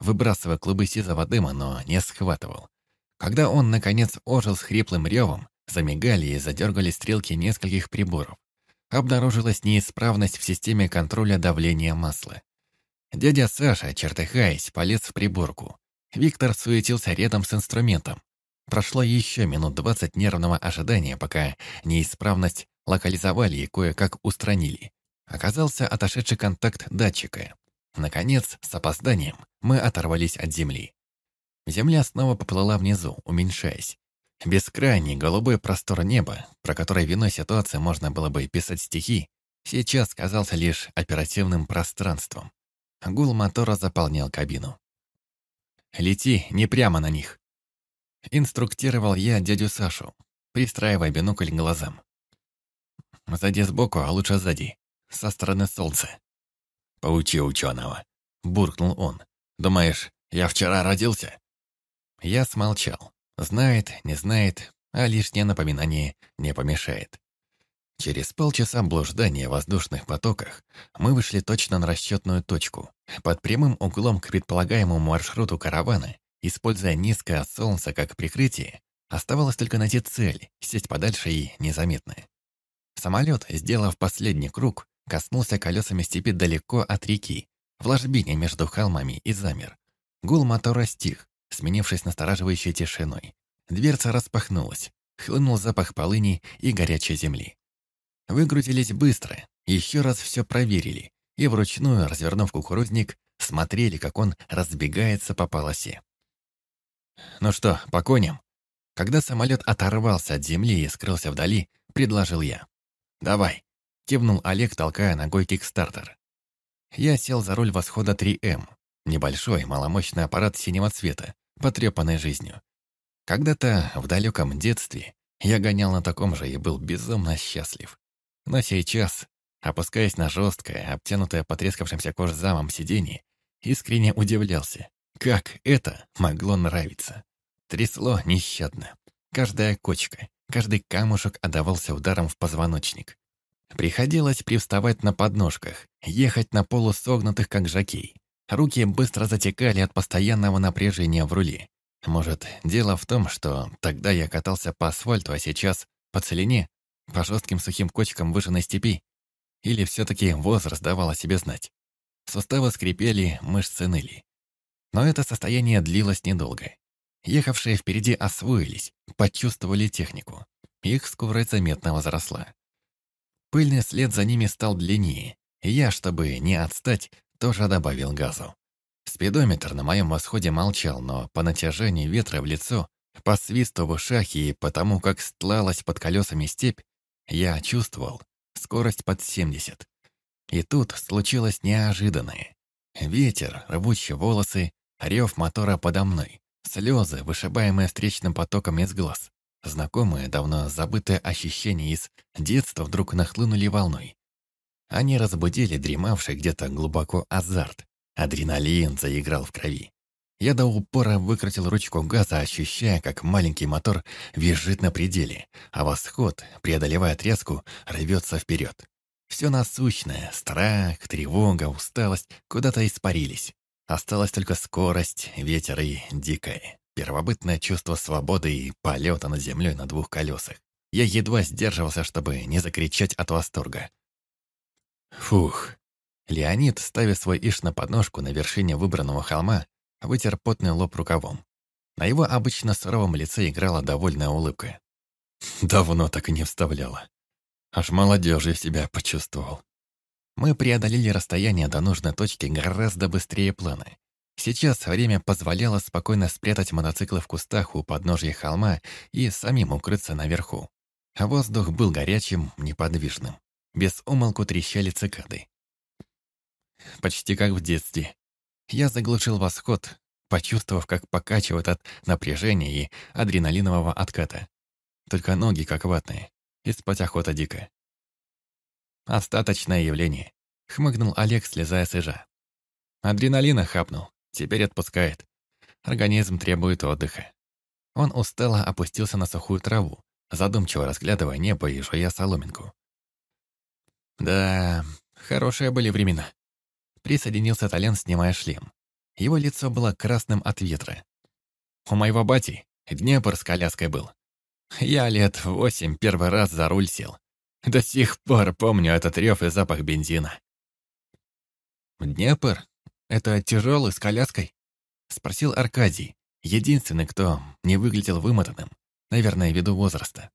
выбрасывая клубы сизого дыма, но не схватывал. Когда он, наконец, ожил с хриплым ревом, замигали и задергали стрелки нескольких приборов. Обнаружилась неисправность в системе контроля давления масла. Дядя Саша, чертыхаясь, полез в приборку. Виктор суетился рядом с инструментом. Прошло еще минут двадцать нервного ожидания, пока неисправность локализовали и кое-как устранили. Оказался отошедший контакт датчика. Наконец, с опозданием, мы оторвались от земли. Земля снова поплыла внизу, уменьшаясь. Бескрайний голубой простор неба, про который в иной ситуации можно было бы писать стихи, сейчас казался лишь оперативным пространством. Гул мотора заполнял кабину. «Лети не прямо на них!» Инструктировал я дядю Сашу, пристраивая бинокль глазам. «Сзади сбоку, а лучше сзади, со стороны солнца». «Поучи ученого», — буркнул он. «Думаешь, я вчера родился?» Я смолчал. Знает, не знает, а лишнее напоминание не помешает. Через полчаса блуждания в воздушных потоках мы вышли точно на расчетную точку, под прямым углом к предполагаемому маршруту каравана, используя низкое солнце как прикрытие, оставалось только найти цель, сесть подальше и незаметно. Самолет, сделав последний круг, коснулся колесами степи далеко от реки, в ложбине между холмами и замер. Гул мотора стих, сменившись настораживающей тишиной. Дверца распахнулась, хлынул запах полыни и горячей земли. Выгрузились быстро, еще раз все проверили и вручную, развернув кукурузник, смотрели, как он разбегается по полосе. «Ну что, по коням?» Когда самолет оторвался от земли и скрылся вдали, предложил я. «Давай», — кивнул Олег, толкая ногой кикстартер. Я сел за руль восхода 3М, небольшой маломощный аппарат синего цвета, потрепанной жизнью. Когда-то, в далеком детстве, я гонял на таком же и был безумно счастлив. Но сейчас, опускаясь на жесткое, обтянутое потрескавшимся кожзамом сиденье, искренне удивлялся, как это могло нравиться. Трясло нещадно. Каждая кочка, каждый камушек отдавался ударом в позвоночник. Приходилось привставать на подножках, ехать на полу согнутых, как жакей. Руки быстро затекали от постоянного напряжения в руле. Может, дело в том, что тогда я катался по асфальту, а сейчас по целине, по жестким сухим кочкам выжженной степи? Или все-таки возраст давал о себе знать? Суставы скрипели, мышцы ныли. Но это состояние длилось недолго. Ехавшие впереди освоились, почувствовали технику. Их скорость заметно возросла. Пыльный след за ними стал длиннее, я, чтобы не отстать, тоже добавил газу. Спидометр на моем восходе молчал, но по натяжению ветра в лицо, по свисту в ушах и потому, как стлалась под колесами степь, я чувствовал скорость под 70. И тут случилось неожиданное. Ветер, рвущий волосы, рев мотора подо мной, слезы, вышибаемые встречным потоком из глаз. Знакомые, давно забытые ощущения из детства вдруг нахлынули волной. Они разбудили дремавший где-то глубоко азарт. Адреналин заиграл в крови. Я до упора выкрутил ручку газа, ощущая, как маленький мотор визжит на пределе, а восход, преодолевая тряску, рвется вперед. Все насущное, страх, тревога, усталость куда-то испарились. Осталась только скорость, ветер и дикое, первобытное чувство свободы и полета над землей на двух колесах. Я едва сдерживался, чтобы не закричать от восторга. Фух. Леонид, ставя свой иш на подножку на вершине выбранного холма, вытер потный лоб рукавом. На его обычно суровом лице играла довольная улыбка. Давно так и не вставляла. Аж молодежью себя почувствовал. Мы преодолели расстояние до нужной точки гораздо быстрее плана. Сейчас время позволяло спокойно спрятать мотоциклы в кустах у подножья холма и самим укрыться наверху. А воздух был горячим, неподвижным. Без умолку трещали цикады. Почти как в детстве. Я заглушил восход, почувствовав, как покачивает от напряжения и адреналинового отката. Только ноги как ватные. Из-под охота дико. Остаточное явление. Хмыгнул Олег, слезая с ижа. Адреналина хапнул. Теперь отпускает. Организм требует отдыха. Он устало опустился на сухую траву, задумчиво разглядывая небо и жуя соломинку. Да, хорошие были времена. Присоединился Толян, снимая шлем. Его лицо было красным от ветра. У моего бати Днепр с коляской был. Я лет восемь первый раз за руль сел. До сих пор помню этот рев и запах бензина. «Днепр? Это тяжелый с коляской?» Спросил Аркадий, единственный, кто не выглядел вымотанным, наверное, ввиду возраста.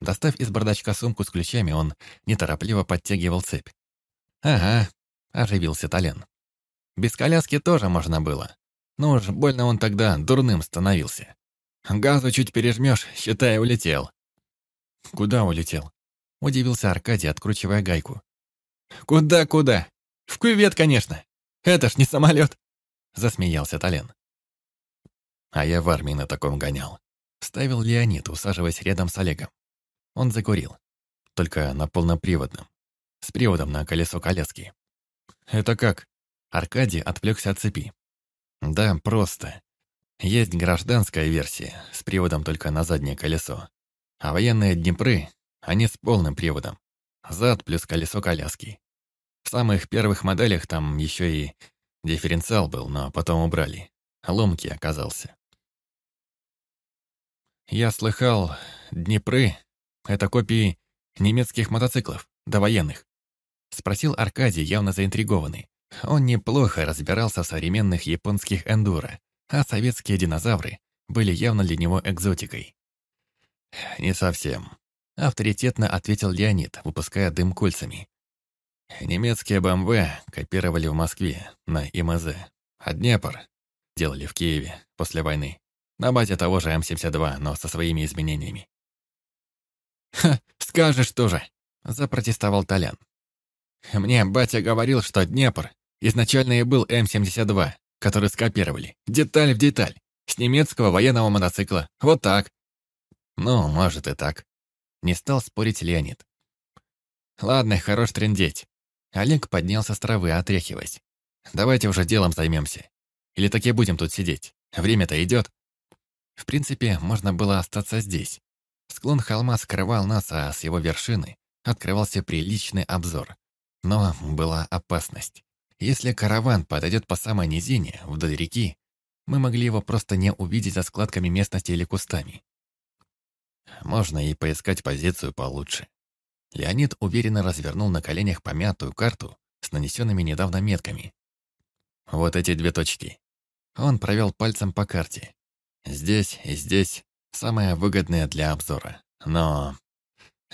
Достав из бардачка сумку с ключами, он неторопливо подтягивал цепь. «Ага», — оживился Толен. «Без коляски тоже можно было. Но уж больно он тогда дурным становился. Газу чуть пережмешь, считай, улетел». «Куда улетел?» — удивился Аркадий, откручивая гайку. «Куда-куда? В кювет, конечно. Это ж не самолет!» — засмеялся Толен. А я в армии на таком гонял. Ставил Леонид, усаживаясь рядом с Олегом. Он закурил. Только на полноприводном. С приводом на колесо коляски. «Это как?» Аркадий отвлекся от цепи. «Да, просто. Есть гражданская версия, с приводом только на заднее колесо. А военные Днепры, они с полным приводом. Зад плюс колесо коляски. В самых первых моделях там еще и дифференциал был, но потом убрали. Ломкий оказался. Я слыхал, Днепры — это копии немецких мотоциклов, довоенных. Спросил Аркадий, явно заинтригованный. Он неплохо разбирался в современных японских эндуро, а советские динозавры были явно для него экзотикой. «Не совсем», — авторитетно ответил Леонид, выпуская дым кольцами. «Немецкие БМВ копировали в Москве на ИМЗ, а Днепр делали в Киеве после войны. На базе того же М-72, но со своими изменениями». «Ха, скажешь тоже», — запротестовал Толян. «Мне батя говорил, что Днепр изначально и был М-72, который скопировали, деталь в деталь, с немецкого военного мотоцикла. Вот так». «Ну, может и так». Не стал спорить Леонид. «Ладно, хорош трендеть». Олег поднялся с травы, отряхиваясь. «Давайте уже делом займемся. Или таки будем тут сидеть? Время-то идет». В принципе, можно было остаться здесь. Склон холма скрывал нас, а с его вершины открывался приличный обзор. Но была опасность. Если караван подойдет по самой низине, вдоль реки, мы могли его просто не увидеть за складками местности или кустами. Можно и поискать позицию получше. Леонид уверенно развернул на коленях помятую карту с нанесенными недавно метками. Вот эти две точки. Он провел пальцем по карте. Здесь и здесь самое выгодное для обзора. Но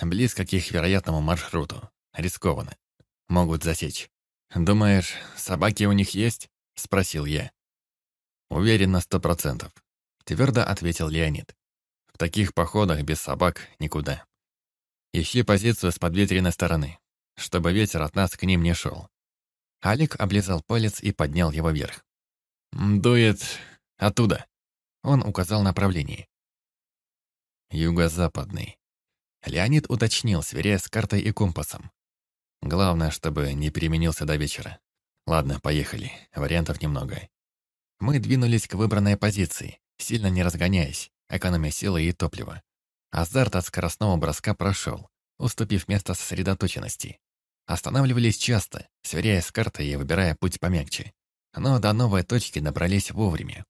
близко к их вероятному маршруту. Рискованно. Могут засечь. «Думаешь, собаки у них есть?» — спросил я. «Уверен на сто процентов», — твердо ответил Леонид. «В таких походах без собак никуда. Ищи позицию с подветренной стороны, чтобы ветер от нас к ним не шел». Алик облизал палец и поднял его вверх. «Дует оттуда», — он указал направление. «Юго-западный». Леонид уточнил, сверяя с картой и компасом. Главное, чтобы не переменился до вечера. Ладно, поехали. Вариантов немного. Мы двинулись к выбранной позиции, сильно не разгоняясь, экономя силы и топлива. Азарт от скоростного броска прошел, уступив место сосредоточенности. Останавливались часто, сверяясь с картой и выбирая путь помягче. Но до новой точки добрались вовремя.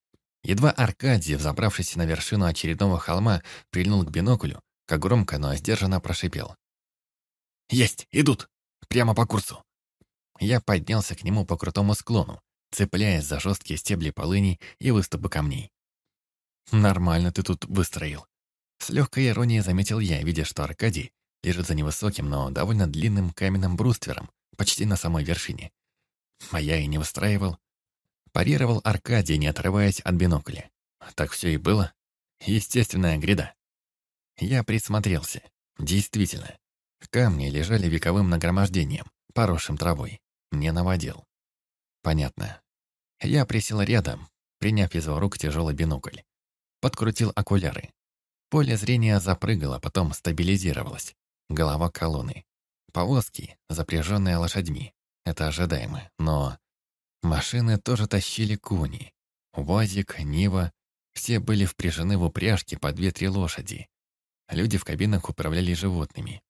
Едва Аркадий, взобравшись на вершину очередного холма, прильнул к биноклю, как громко, но сдержанно прошипел. «Есть! Идут!» Прямо по курсу. Я поднялся к нему по крутому склону, цепляясь за жесткие стебли полыни и выступы камней. «Нормально ты тут выстроил». С легкой иронией заметил я, видя, что Аркадий лежит за невысоким, но довольно длинным каменным бруствером, почти на самой вершине. А я и не выстраивал. Парировал Аркадий, не отрываясь от бинокля. Так все и было. Естественная гряда. Я присмотрелся. Действительно, Камни лежали вековым нагромождением, поросшим травой. Не наводил. Понятно. Я присел рядом, приняв из рук тяжелый бинокль. Подкрутил окуляры. Поле зрения запрыгало, потом стабилизировалось. Голова колонны. Повозки, запряженные лошадьми. Это ожидаемо, но... Машины тоже тащили куни. Вазик, Нива. Все были впряжены в упряжки по две-три лошади. Люди в кабинах управляли животными.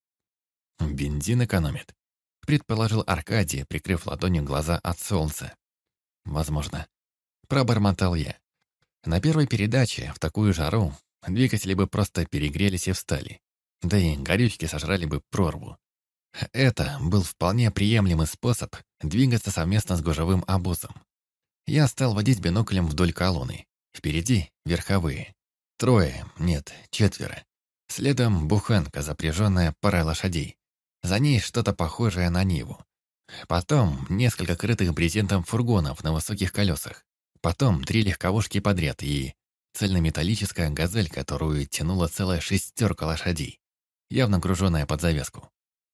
«Бензин экономит», — предположил Аркадий, прикрыв ладонью глаза от солнца. «Возможно. Пробормотал я. На первой передаче, в такую жару, двигатели бы просто перегрелись и встали. Да и горючки сожрали бы прорву. Это был вполне приемлемый способ двигаться совместно с гужевым обозом. Я стал водить биноклем вдоль колонны. Впереди — верховые. Трое, нет, четверо. Следом буханка, запряженная парой лошадей. За ней что-то похожее на Ниву. Потом несколько крытых брезентом фургонов на высоких колесах. Потом три легковушки подряд и цельнометаллическая газель, которую тянула целая шестерка лошадей, явно груженная под завязку.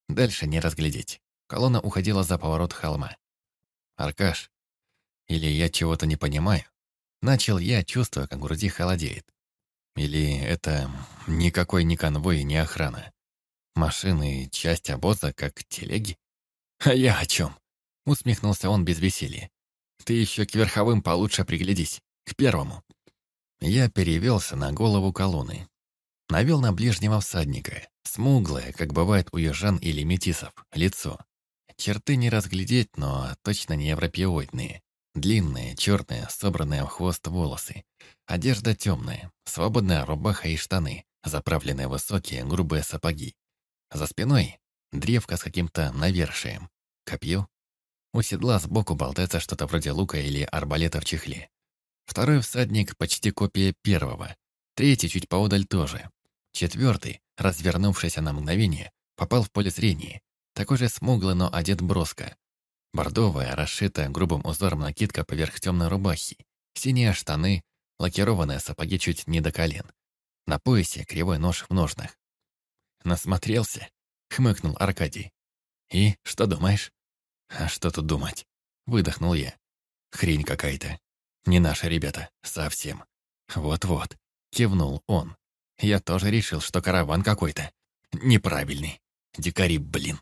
Дальше не разглядеть. Колонна уходила за поворот холма. «Аркаш, или я чего-то не понимаю?» Начал я, чувствуя, как груди холодеет. Или это никакой не конвой, не охрана? Машины — часть обоза, как телеги? А я о чем? Усмехнулся он без веселья. Ты еще к верховым получше приглядись. К первому. Я перевелся на голову колонны. Навел на ближнего всадника. Смуглое, как бывает у южан или метисов, лицо. Черты не разглядеть, но точно не европеоидные. Длинные, черные, собранные в хвост волосы. Одежда темная, свободная рубаха и штаны, заправленные высокие, грубые сапоги. За спиной древко с каким-то навершием. Копье у седла сбоку болтается что-то вроде лука или арбалета в чехле. Второй всадник почти копия первого. Третий чуть поодаль тоже. Четвертый, развернувшийся на мгновение, попал в поле зрения. Такой же смуглый, но одет броско. Бордовая, расшитая грубым узором накидка поверх темной рубахи. Синие штаны, лакированные сапоги чуть не до колен. На поясе кривой нож в ножнах. «Насмотрелся?» — хмыкнул Аркадий. «И что думаешь?» «А что тут думать?» Выдохнул я. «Хрень какая-то. Не наши ребята. Совсем». «Вот-вот», — кивнул он. «Я тоже решил, что караван какой-то. Неправильный. Дикари, блин».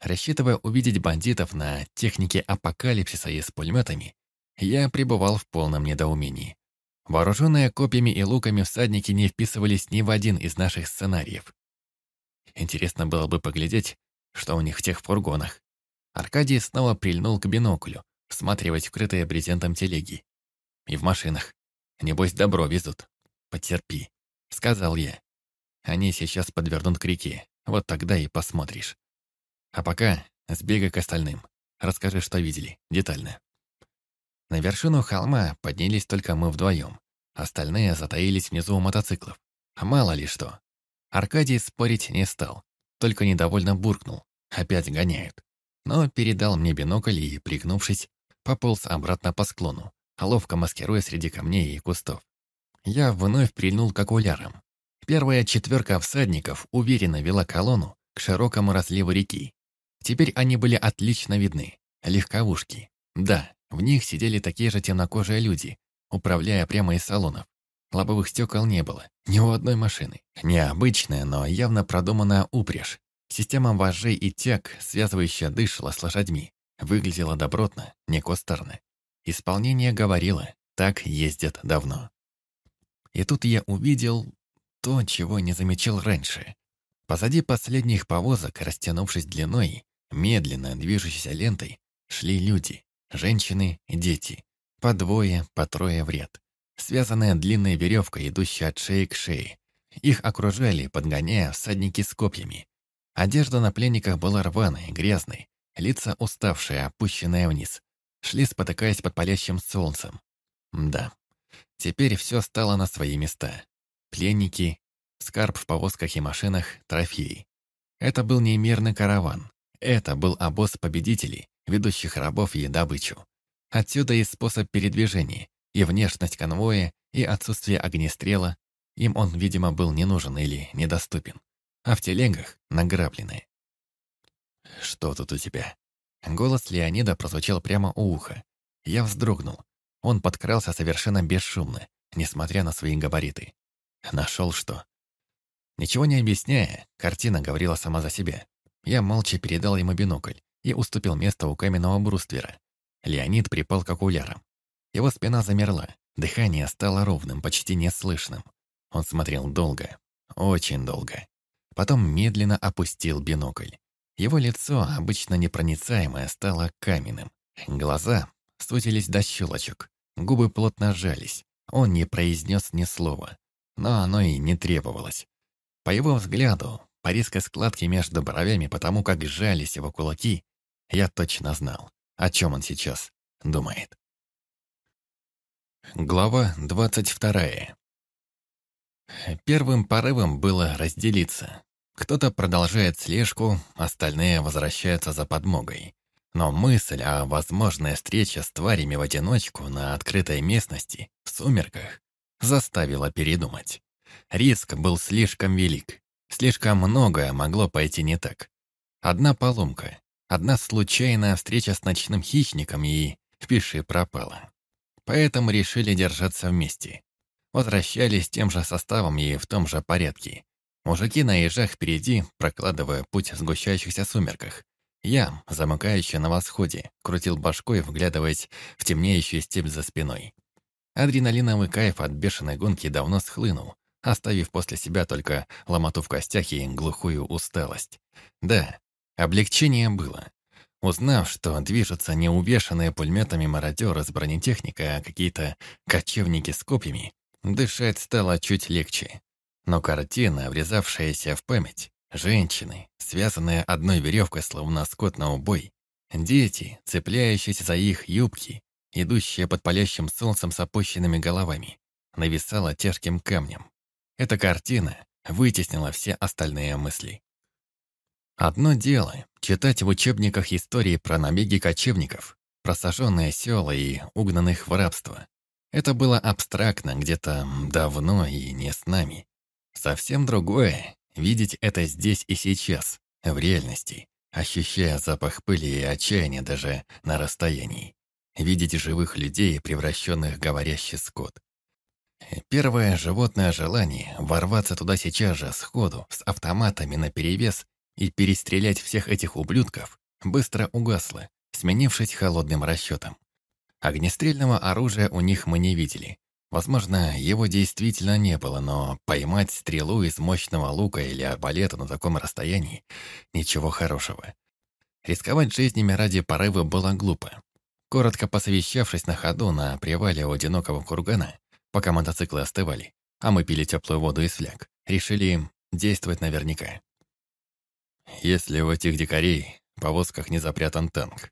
Рассчитывая увидеть бандитов на технике апокалипсиса и с пулеметами, я пребывал в полном недоумении. Вооруженные копьями и луками всадники не вписывались ни в один из наших сценариев. Интересно было бы поглядеть, что у них в тех фургонах. Аркадий снова прильнул к биноклю, всматривать вкрытые брезентом телеги. И в машинах. Небось, добро везут. Потерпи, сказал я. Они сейчас подвернут к реке, вот тогда и посмотришь. А пока сбегай к остальным. Расскажи, что видели, детально. На вершину холма поднялись только мы вдвоем. Остальные затаились внизу у мотоциклов. Мало ли что. Аркадий спорить не стал, только недовольно буркнул. Опять гоняют но передал мне бинокль и, пригнувшись, пополз обратно по склону, ловко маскируя среди камней и кустов. Я вновь прильнул к окулярам. Первая четверка всадников уверенно вела колонну к широкому разливу реки. Теперь они были отлично видны. Легковушки. Да, в них сидели такие же темнокожие люди, управляя прямо из салонов. Лобовых стекол не было, ни у одной машины. Необычная, но явно продуманная упряжь, Система вожжей и тяг, связывающая дышала с лошадьми, выглядела добротно, не костерно. Исполнение говорило, так ездят давно. И тут я увидел то, чего не замечал раньше. Позади последних повозок, растянувшись длиной, медленно движущейся лентой, шли люди, женщины дети, по двое, по трое в ряд, связанная длинной веревкой, идущей от шеи к шее. Их окружали, подгоняя всадники с копьями, Одежда на пленниках была рваной, грязной, лица уставшие, опущенные вниз. Шли, спотыкаясь под палящим солнцем. Да, теперь все стало на свои места. Пленники, скарб в повозках и машинах, трофеи. Это был неимерный караван. Это был обоз победителей, ведущих рабов и добычу. Отсюда и способ передвижения, и внешность конвоя, и отсутствие огнестрела. Им он, видимо, был не нужен или недоступен а в телегах награбленные. «Что тут у тебя?» Голос Леонида прозвучал прямо у уха. Я вздрогнул. Он подкрался совершенно бесшумно, несмотря на свои габариты. Нашел что? Ничего не объясняя, картина говорила сама за себя. Я молча передал ему бинокль и уступил место у каменного бруствера. Леонид припал к окулярам. Его спина замерла, дыхание стало ровным, почти неслышным. Он смотрел долго, очень долго. Потом медленно опустил бинокль. Его лицо, обычно непроницаемое, стало каменным. Глаза сузились до щелочек. Губы плотно сжались. Он не произнес ни слова. Но оно и не требовалось. По его взгляду, по резкой складке между бровями, потому как сжались его кулаки, я точно знал, о чем он сейчас думает. Глава двадцать вторая. Первым порывом было разделиться. Кто-то продолжает слежку, остальные возвращаются за подмогой. Но мысль о возможной встрече с тварями в одиночку на открытой местности, в сумерках, заставила передумать. Риск был слишком велик. Слишком многое могло пойти не так. Одна поломка, одна случайная встреча с ночным хищником и пиши пропала. Поэтому решили держаться вместе. Возвращались тем же составом и в том же порядке. Мужики на ежах впереди, прокладывая путь в сгущающихся сумерках. Я, замыкающий на восходе, крутил башкой, вглядываясь в темнеющую степь за спиной. Адреналиновый кайф от бешеной гонки давно схлынул, оставив после себя только ломоту в костях и глухую усталость. Да, облегчение было. Узнав, что движутся не увешанные пулеметами мародеры с бронетехникой, а какие-то кочевники с копьями, дышать стало чуть легче. Но картина, врезавшаяся в память, женщины, связанные одной веревкой, словно скот на убой, дети, цепляющиеся за их юбки, идущие под палящим солнцем с опущенными головами, нависала тяжким камнем. Эта картина вытеснила все остальные мысли. Одно дело — читать в учебниках истории про набеги кочевников, про сожженные села и угнанных в рабство. Это было абстрактно, где-то давно и не с нами. Совсем другое — видеть это здесь и сейчас, в реальности, ощущая запах пыли и отчаяния даже на расстоянии. Видеть живых людей, превращенных в говорящий скот. Первое животное желание — ворваться туда сейчас же, сходу, с автоматами наперевес и перестрелять всех этих ублюдков, быстро угасло, сменившись холодным расчетом. Огнестрельного оружия у них мы не видели. Возможно, его действительно не было, но поймать стрелу из мощного лука или арбалета на таком расстоянии — ничего хорошего. Рисковать жизнями ради порыва было глупо. Коротко посовещавшись на ходу на привале у одинокого кургана, пока мотоциклы остывали, а мы пили теплую воду из фляг. Решили действовать наверняка. Если у этих дикарей в повозках не запрятан танк.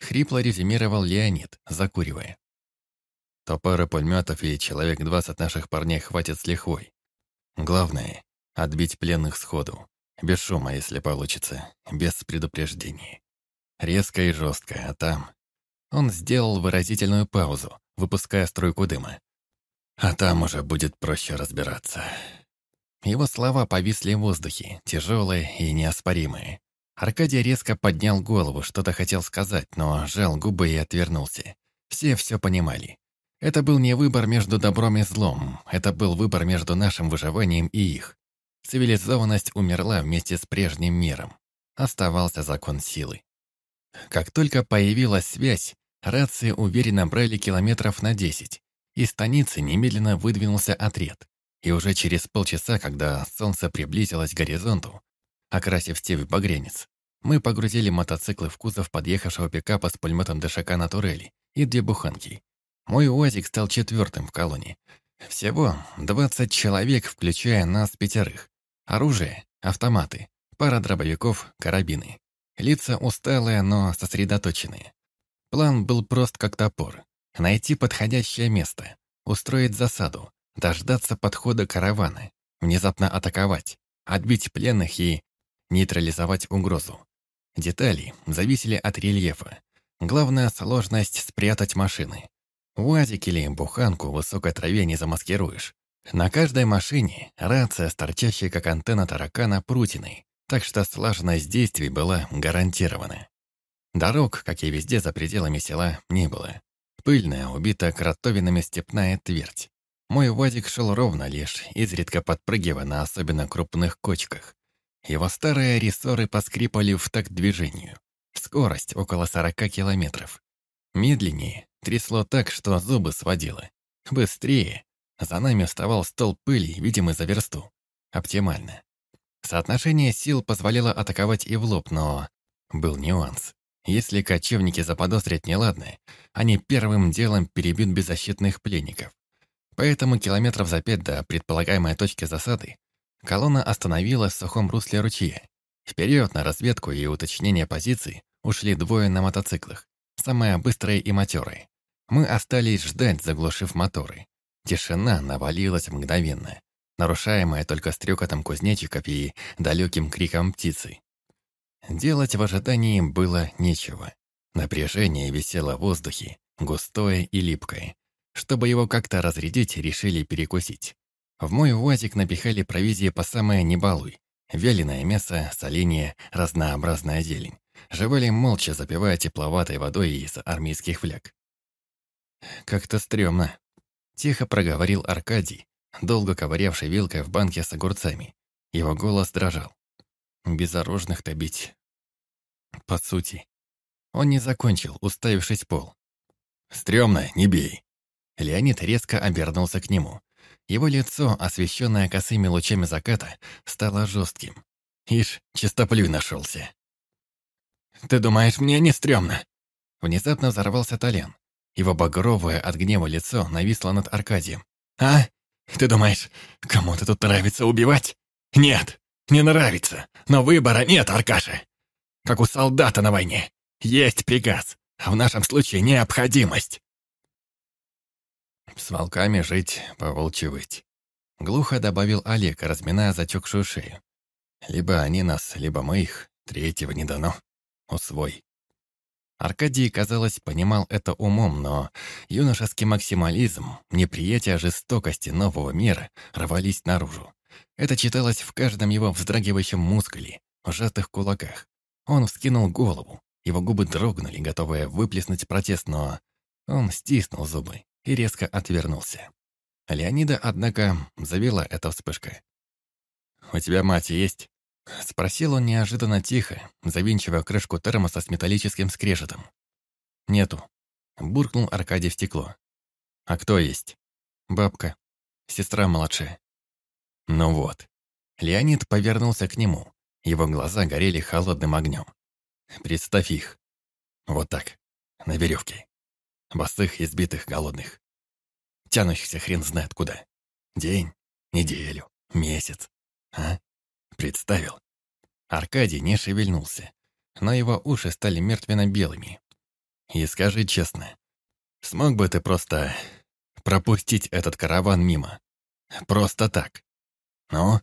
Хрипло резюмировал Леонид, закуривая. То пара пулеметов и человек двадцать наших парней хватит с лихвой. Главное — отбить пленных сходу. Без шума, если получится, без предупреждений. Резко и жестко, а там... Он сделал выразительную паузу, выпуская струйку дыма. А там уже будет проще разбираться. Его слова повисли в воздухе, тяжелые и неоспоримые. Аркадий резко поднял голову, что-то хотел сказать, но сжал губы и отвернулся. Все все понимали. Это был не выбор между добром и злом, это был выбор между нашим выживанием и их. Цивилизованность умерла вместе с прежним миром. Оставался закон силы. Как только появилась связь, рации уверенно брали километров на десять, из станицы немедленно выдвинулся отряд. И уже через полчаса, когда солнце приблизилось к горизонту, окрасив степь в багрянец, мы погрузили мотоциклы в кузов подъехавшего пикапа с пулеметом ДШК на турели и две буханки. Мой УАЗик стал четвертым в колонии. Всего 20 человек, включая нас пятерых. Оружие, автоматы, пара дробовиков, карабины. Лица усталые, но сосредоточенные. План был прост как топор. Найти подходящее место, устроить засаду, дождаться подхода каравана, внезапно атаковать, отбить пленных и нейтрализовать угрозу. Детали зависели от рельефа. Главная сложность — спрятать машины. УАЗик или буханку в высокой траве не замаскируешь. На каждой машине рация, торчащая как антенна таракана, прутиной, так что слаженность действий была гарантирована. Дорог, как и везде за пределами села, не было. Пыльная, убитая кротовинами степная твердь. Мой УАЗик шел ровно лишь, изредка подпрыгивая на особенно крупных кочках. Его старые рессоры поскрипали в такт движению. Скорость около 40 километров. Медленнее трясло так, что зубы сводило. Быстрее. За нами вставал стол пыли, видимый за версту. Оптимально. Соотношение сил позволяло атаковать и в лоб, но был нюанс. Если кочевники заподозрят неладное, они первым делом перебьют беззащитных пленников. Поэтому километров за пять до предполагаемой точки засады колонна остановилась в сухом русле ручья. Вперед на разведку и уточнение позиций ушли двое на мотоциклах, самые быстрые и матерые. Мы остались ждать, заглушив моторы. Тишина навалилась мгновенно, нарушаемая только стрекотом кузнечиков и далеким криком птицы. Делать в ожидании было нечего. Напряжение висело в воздухе, густое и липкое. Чтобы его как-то разрядить, решили перекусить. В мой УАЗик напихали провизии по самое не балуй. Вяленое мясо, соленье, разнообразная зелень. Жевали молча, запивая тепловатой водой из армейских фляг. «Как-то стрёмно», — тихо проговорил Аркадий, долго ковырявший вилкой в банке с огурцами. Его голос дрожал. «Безоружных-то бить». По сути. Он не закончил, уставившись пол. «Стрёмно, не бей». Леонид резко обернулся к нему. Его лицо, освещенное косыми лучами заката, стало жестким. Ишь, чистоплюй нашелся. «Ты думаешь, мне не стрёмно?» Внезапно взорвался Толян. Его багровое от гнева лицо нависло над Аркадием. «А? Ты думаешь, кому-то тут нравится убивать? Нет, не нравится. Но выбора нет, Аркаша. Как у солдата на войне. Есть приказ, а в нашем случае необходимость. С волками жить, поволчьи выть. Глухо добавил Олег, разминая затекшую шею. Либо они нас, либо мы их. Третьего не дано. Усвой. Аркадий, казалось, понимал это умом, но юношеский максимализм, неприятие жестокости нового мира рвались наружу. Это читалось в каждом его вздрагивающем мускуле, сжатых кулаках. Он вскинул голову, его губы дрогнули, готовые выплеснуть протест, но он стиснул зубы и резко отвернулся. Леонида, однако, завела эта вспышка. «У тебя мать есть?» Спросил он неожиданно тихо, завинчивая крышку термоса с металлическим скрежетом. «Нету», — буркнул Аркадий в стекло. «А кто есть?» «Бабка. Сестра младшая». «Ну вот». Леонид повернулся к нему. Его глаза горели холодным огнем. «Представь их. Вот так. На веревке. Босых, избитых, голодных. Тянущихся хрен знает куда. День, неделю, месяц. А? Представил. Аркадий не шевельнулся, но его уши стали мертвенно-белыми. И скажи честно, смог бы ты просто пропустить этот караван мимо? Просто так. Ну?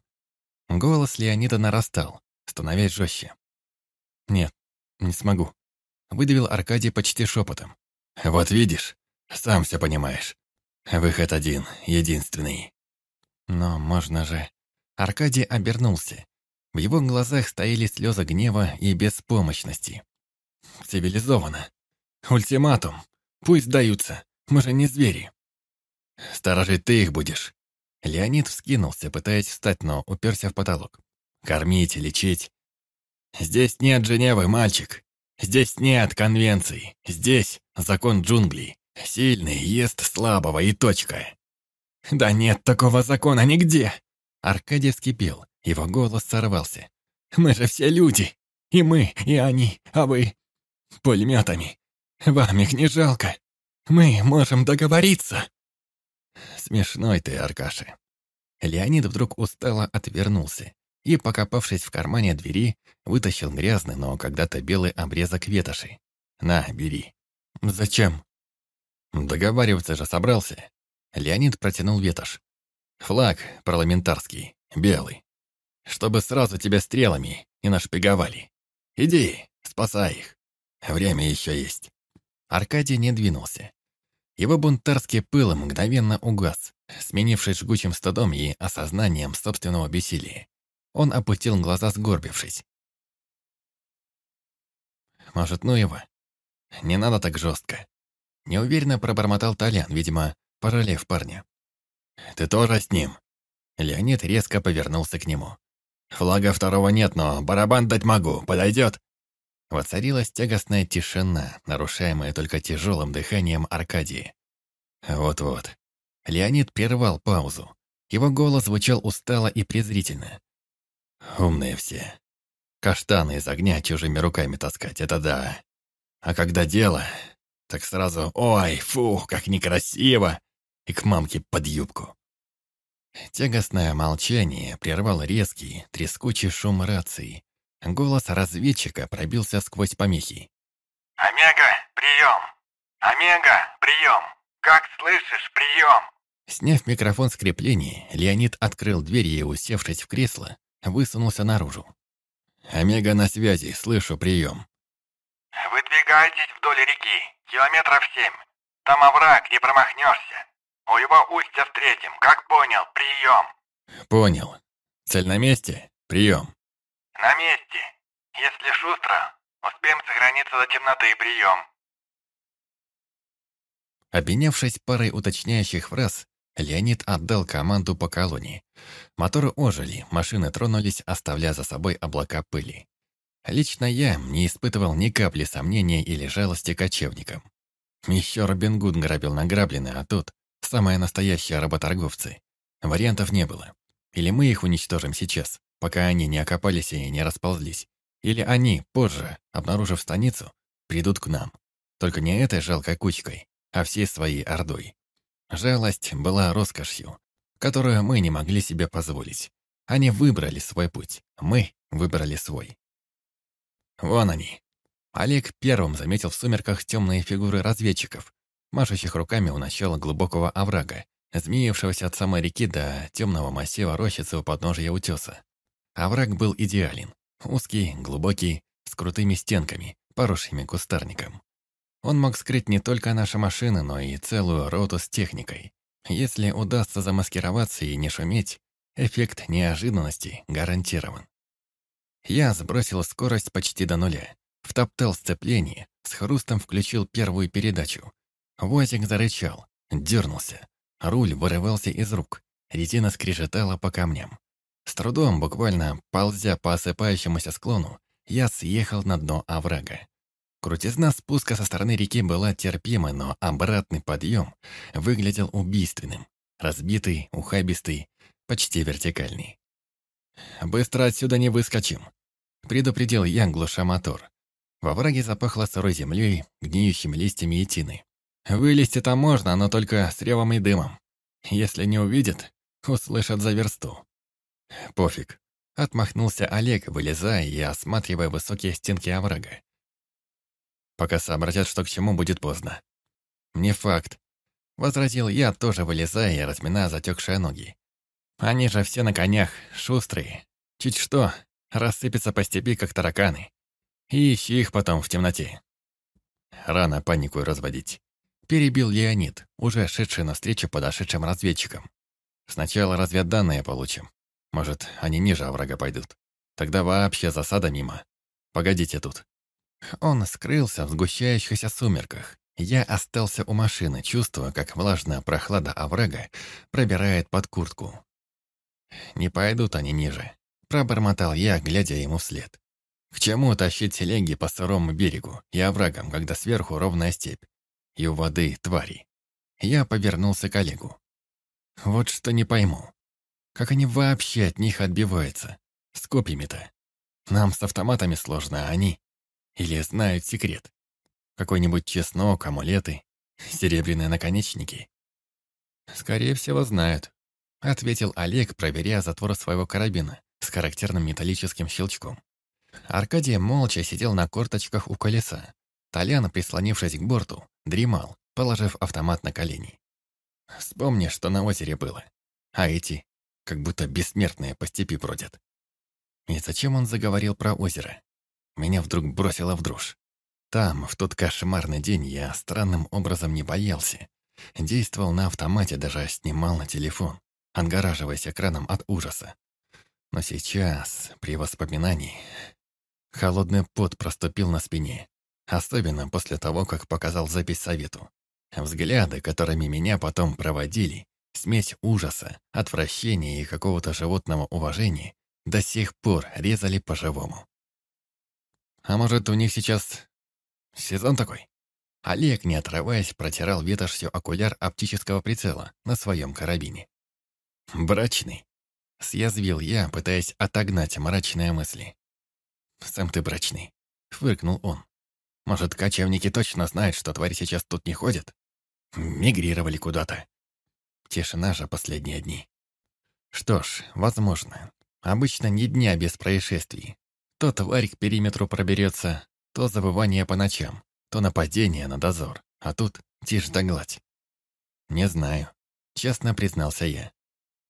Голос Леонида нарастал, становясь жестче. «Нет, не смогу», — выдавил Аркадий почти шепотом. «Вот видишь, сам все понимаешь. Выход один, единственный». «Но можно же...» Аркадий обернулся. В его глазах стояли слезы гнева и беспомощности. «Цивилизованно. Ультиматум. Пусть сдаются. Мы же не звери». «Сторожить ты их будешь». Леонид вскинулся, пытаясь встать, но уперся в потолок. «Кормить, лечить. Здесь нет Женевы, мальчик. Здесь нет конвенций. Здесь закон джунглей. Сильный ест слабого и точка». «Да нет такого закона нигде!» Аркадий вскипел, его голос сорвался. «Мы же все люди! И мы, и они, а вы... Пулеметами! Вам их не жалко! Мы можем договориться!» Смешной ты, Аркаша. Леонид вдруг устало отвернулся и, покопавшись в кармане двери, вытащил грязный, но когда-то белый обрезок ветоши. «На, бери». «Зачем?» Договариваться же собрался. Леонид протянул ветошь. Флаг парламентарский, белый. Чтобы сразу тебя стрелами не нашпиговали. Иди, спасай их. Время еще есть. Аркадий не двинулся. Его бунтарский пыл мгновенно угас, сменившись жгучим стыдом и осознанием собственного бессилия. Он опустил глаза, сгорбившись. «Может, ну его? Не надо так жестко». Неуверенно пробормотал Толян, видимо, пожалев парня. «Ты тоже с ним?» Леонид резко повернулся к нему. «Флага второго нет, но барабан дать могу. Подойдет?» Воцарилась тягостная тишина, нарушаемая только тяжелым дыханием Аркадии. Вот-вот. Леонид прервал паузу. Его голос звучал устало и презрительно. «Умные все. Каштаны из огня чужими руками таскать, это да. А когда дело, так сразу «Ой, фу, как некрасиво!» И к мамке под юбку. Тягостное молчание прервал резкий, трескучий шум рации. Голос разведчика пробился сквозь помехи. «Омега, прием! Омега, прием! Как слышишь, прием!» Сняв микрофон с крепления, Леонид открыл дверь и, усевшись в кресло, высунулся наружу. «Омега на связи, слышу прием». «Выдвигайтесь вдоль реки, километров семь. Там овраг, не промахнешься. У его устья встретим, как понял, прием». «Понял. Цель на месте? Прием». «На месте. Если шустро, успеем сохраниться до темноты, прием». Обменявшись парой уточняющих фраз, Леонид отдал команду по колонии. Моторы ожили, машины тронулись, оставляя за собой облака пыли. Лично я не испытывал ни капли сомнения или жалости кочевникам. Еще Робин Гуд грабил награбленное, а тут самые настоящие работорговцы. Вариантов не было. Или мы их уничтожим сейчас, пока они не окопались и не расползлись. Или они, позже, обнаружив станицу, придут к нам. Только не этой жалкой кучкой, а всей своей ордой. Жалость была роскошью, которую мы не могли себе позволить. Они выбрали свой путь, мы выбрали свой. Вон они. Олег первым заметил в сумерках темные фигуры разведчиков, машущих руками у начала глубокого оврага, змеившегося от самой реки до темного массива рощицы у подножия утеса. Овраг был идеален. Узкий, глубокий, с крутыми стенками, поросшими кустарником. Он мог скрыть не только наши машины, но и целую роту с техникой. Если удастся замаскироваться и не шуметь, эффект неожиданности гарантирован. Я сбросил скорость почти до нуля, втоптал сцепление, с хрустом включил первую передачу. Возик зарычал, дернулся. Руль вырывался из рук, резина скрежетала по камням. С трудом, буквально ползя по осыпающемуся склону, я съехал на дно оврага. Крутизна спуска со стороны реки была терпимой, но обратный подъем выглядел убийственным. Разбитый, ухабистый, почти вертикальный. «Быстро отсюда не выскочим», — предупредил я, глуша мотор. Во враге запахло сырой землей, гниющими листьями и тиной. Вылезти-то можно, но только с ревом и дымом. Если не увидят, услышат за версту. Пофиг. Отмахнулся Олег, вылезая и осматривая высокие стенки оврага. Пока сообразят, что к чему, будет поздно. Не факт. Возразил я, тоже вылезая и разминая затекшие ноги. Они же все на конях, шустрые. Чуть что, рассыпятся по степи, как тараканы. И ищи их потом в темноте. Рано панику разводить. Перебил Леонид, уже шедший навстречу подошедшим разведчикам. Сначала разведданные получим. Может, они ниже врага пойдут. Тогда вообще засада мимо. Погодите тут. Он скрылся в сгущающихся сумерках. Я остался у машины, чувствуя, как влажная прохлада оврага пробирает под куртку. «Не пойдут они ниже», — пробормотал я, глядя ему вслед. «К чему тащить телеги по сырому берегу и оврагам, когда сверху ровная степь? И у воды твари?» Я повернулся к Олегу. «Вот что не пойму. Как они вообще от них отбиваются? С копьями-то. Нам с автоматами сложно, а они...» Или знают секрет? Какой-нибудь чеснок, амулеты, серебряные наконечники? Скорее всего, знают. Ответил Олег, проверяя затвор своего карабина с характерным металлическим щелчком. Аркадий молча сидел на корточках у колеса. Толян, прислонившись к борту, дремал, положив автомат на колени. Вспомни, что на озере было. А эти, как будто бессмертные, по степи бродят. И зачем он заговорил про озеро? Меня вдруг бросило в дрожь. Там, в тот кошмарный день, я странным образом не боялся. Действовал на автомате, даже снимал на телефон, отгораживаясь экраном от ужаса. Но сейчас, при воспоминании, холодный пот проступил на спине. Особенно после того, как показал запись совету. Взгляды, которыми меня потом проводили, смесь ужаса, отвращения и какого-то животного уважения, до сих пор резали по-живому. А может, у них сейчас сезон такой? Олег, не отрываясь, протирал ветошью окуляр оптического прицела на своем карабине. «Брачный?» — съязвил я, пытаясь отогнать мрачные мысли. «Сам ты брачный», — фыркнул он. Может, кочевники точно знают, что твари сейчас тут не ходят? Мигрировали куда-то. Тишина же последние дни. Что ж, возможно. Обычно не дня без происшествий. То тварь к периметру проберется, то забывание по ночам, то нападение на дозор. А тут тишь да гладь. Не знаю. Честно признался я.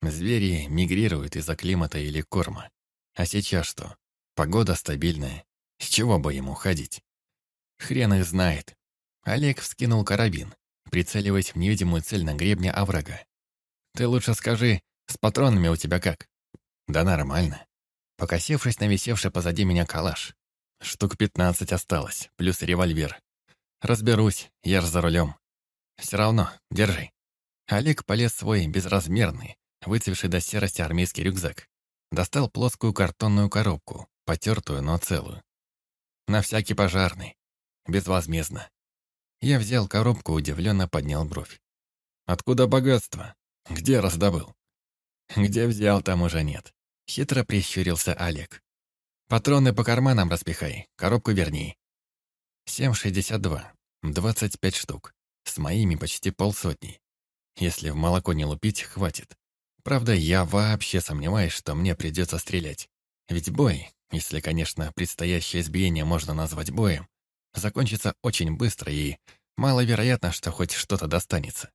Звери мигрируют из-за климата или корма. А сейчас что? Погода стабильная. С чего бы ему ходить? Хрен их знает. Олег вскинул карабин, прицеливаясь в невидимую цель на гребне оврага. «Ты лучше скажи, с патронами у тебя как?» «Да нормально». Покосившись на висевший позади меня калаш. Штук пятнадцать осталось, плюс револьвер. Разберусь, я ж за рулем. Все равно, держи. Олег полез свой безразмерный, выцвевший до серости армейский рюкзак. Достал плоскую картонную коробку, потертую, но целую. На всякий пожарный. Безвозмездно. Я взял коробку, удивленно поднял бровь. «Откуда богатство? Где раздобыл?» «Где взял, там уже нет». Хитро прищурился Олег. «Патроны по карманам распихай, коробку верни». 7,62. 25 штук. С моими почти полсотни. Если в молоко не лупить, хватит. Правда, я вообще сомневаюсь, что мне придется стрелять. Ведь бой, если, конечно, предстоящее избиение можно назвать боем, закончится очень быстро и маловероятно, что хоть что-то достанется.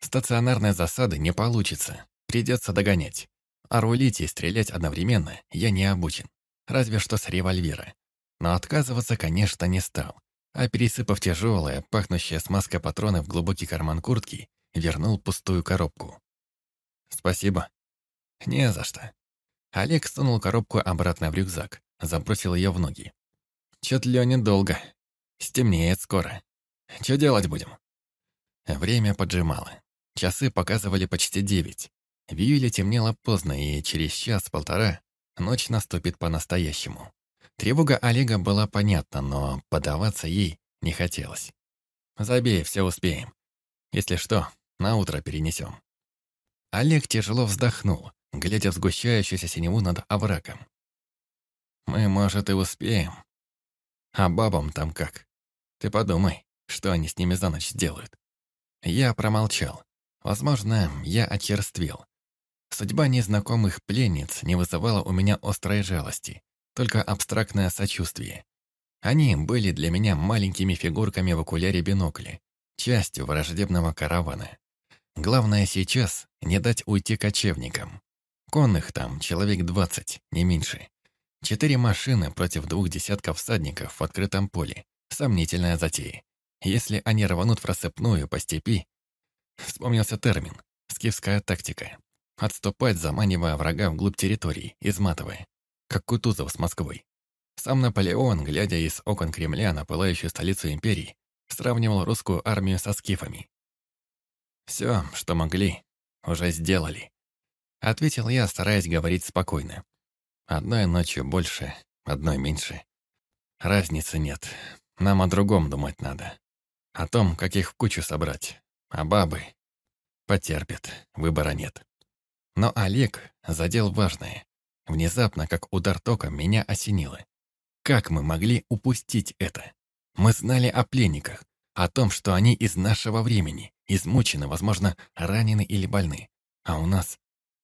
Стационарной засады не получится, придется догонять. А рулить и стрелять одновременно я не обучен, разве что с револьвера. Но отказываться, конечно, не стал, а пересыпав тяжелое, пахнущее смазкой патроны в глубокий карман куртки, вернул пустую коробку. «Спасибо». «Не за что». Олег сунул коробку обратно в рюкзак, забросил ее в ноги. «Чё-то Лёня долго. Стемнеет скоро. Чё делать будем?» Время поджимало. Часы показывали почти девять. В июле темнело поздно, и через час-полтора ночь наступит по-настоящему. Тревога Олега была понятна, но подаваться ей не хотелось. «Забей, все успеем. Если что, на утро перенесем». Олег тяжело вздохнул, глядя в сгущающуюся синеву над оврагом. «Мы, может, и успеем. А бабам там как? Ты подумай, что они с ними за ночь сделают». Я промолчал. Возможно, я очерствел. Судьба незнакомых пленниц не вызывала у меня острой жалости, только абстрактное сочувствие. Они были для меня маленькими фигурками в окуляре бинокля, частью враждебного каравана. Главное сейчас не дать уйти кочевникам. Конных там человек двадцать, не меньше. Четыре машины против двух десятков всадников в открытом поле. Сомнительная затея. Если они рванут в рассыпную по степи... Вспомнился термин «скифская тактика». Отступать, заманивая врага вглубь территории, изматывая. Как Кутузов с Москвой. Сам Наполеон, глядя из окон Кремля на пылающую столицу империи, сравнивал русскую армию со скифами. «Все, что могли, уже сделали», — ответил я, стараясь говорить спокойно. «Одной ночью больше, одной меньше. Разницы нет. Нам о другом думать надо. О том, как их в кучу собрать. А бабы потерпят, выбора нет». Но Олег задел важное. Внезапно, как удар током, меня осенило. Как мы могли упустить это? Мы знали о пленниках, о том, что они из нашего времени, измучены, возможно, ранены или больны. А у нас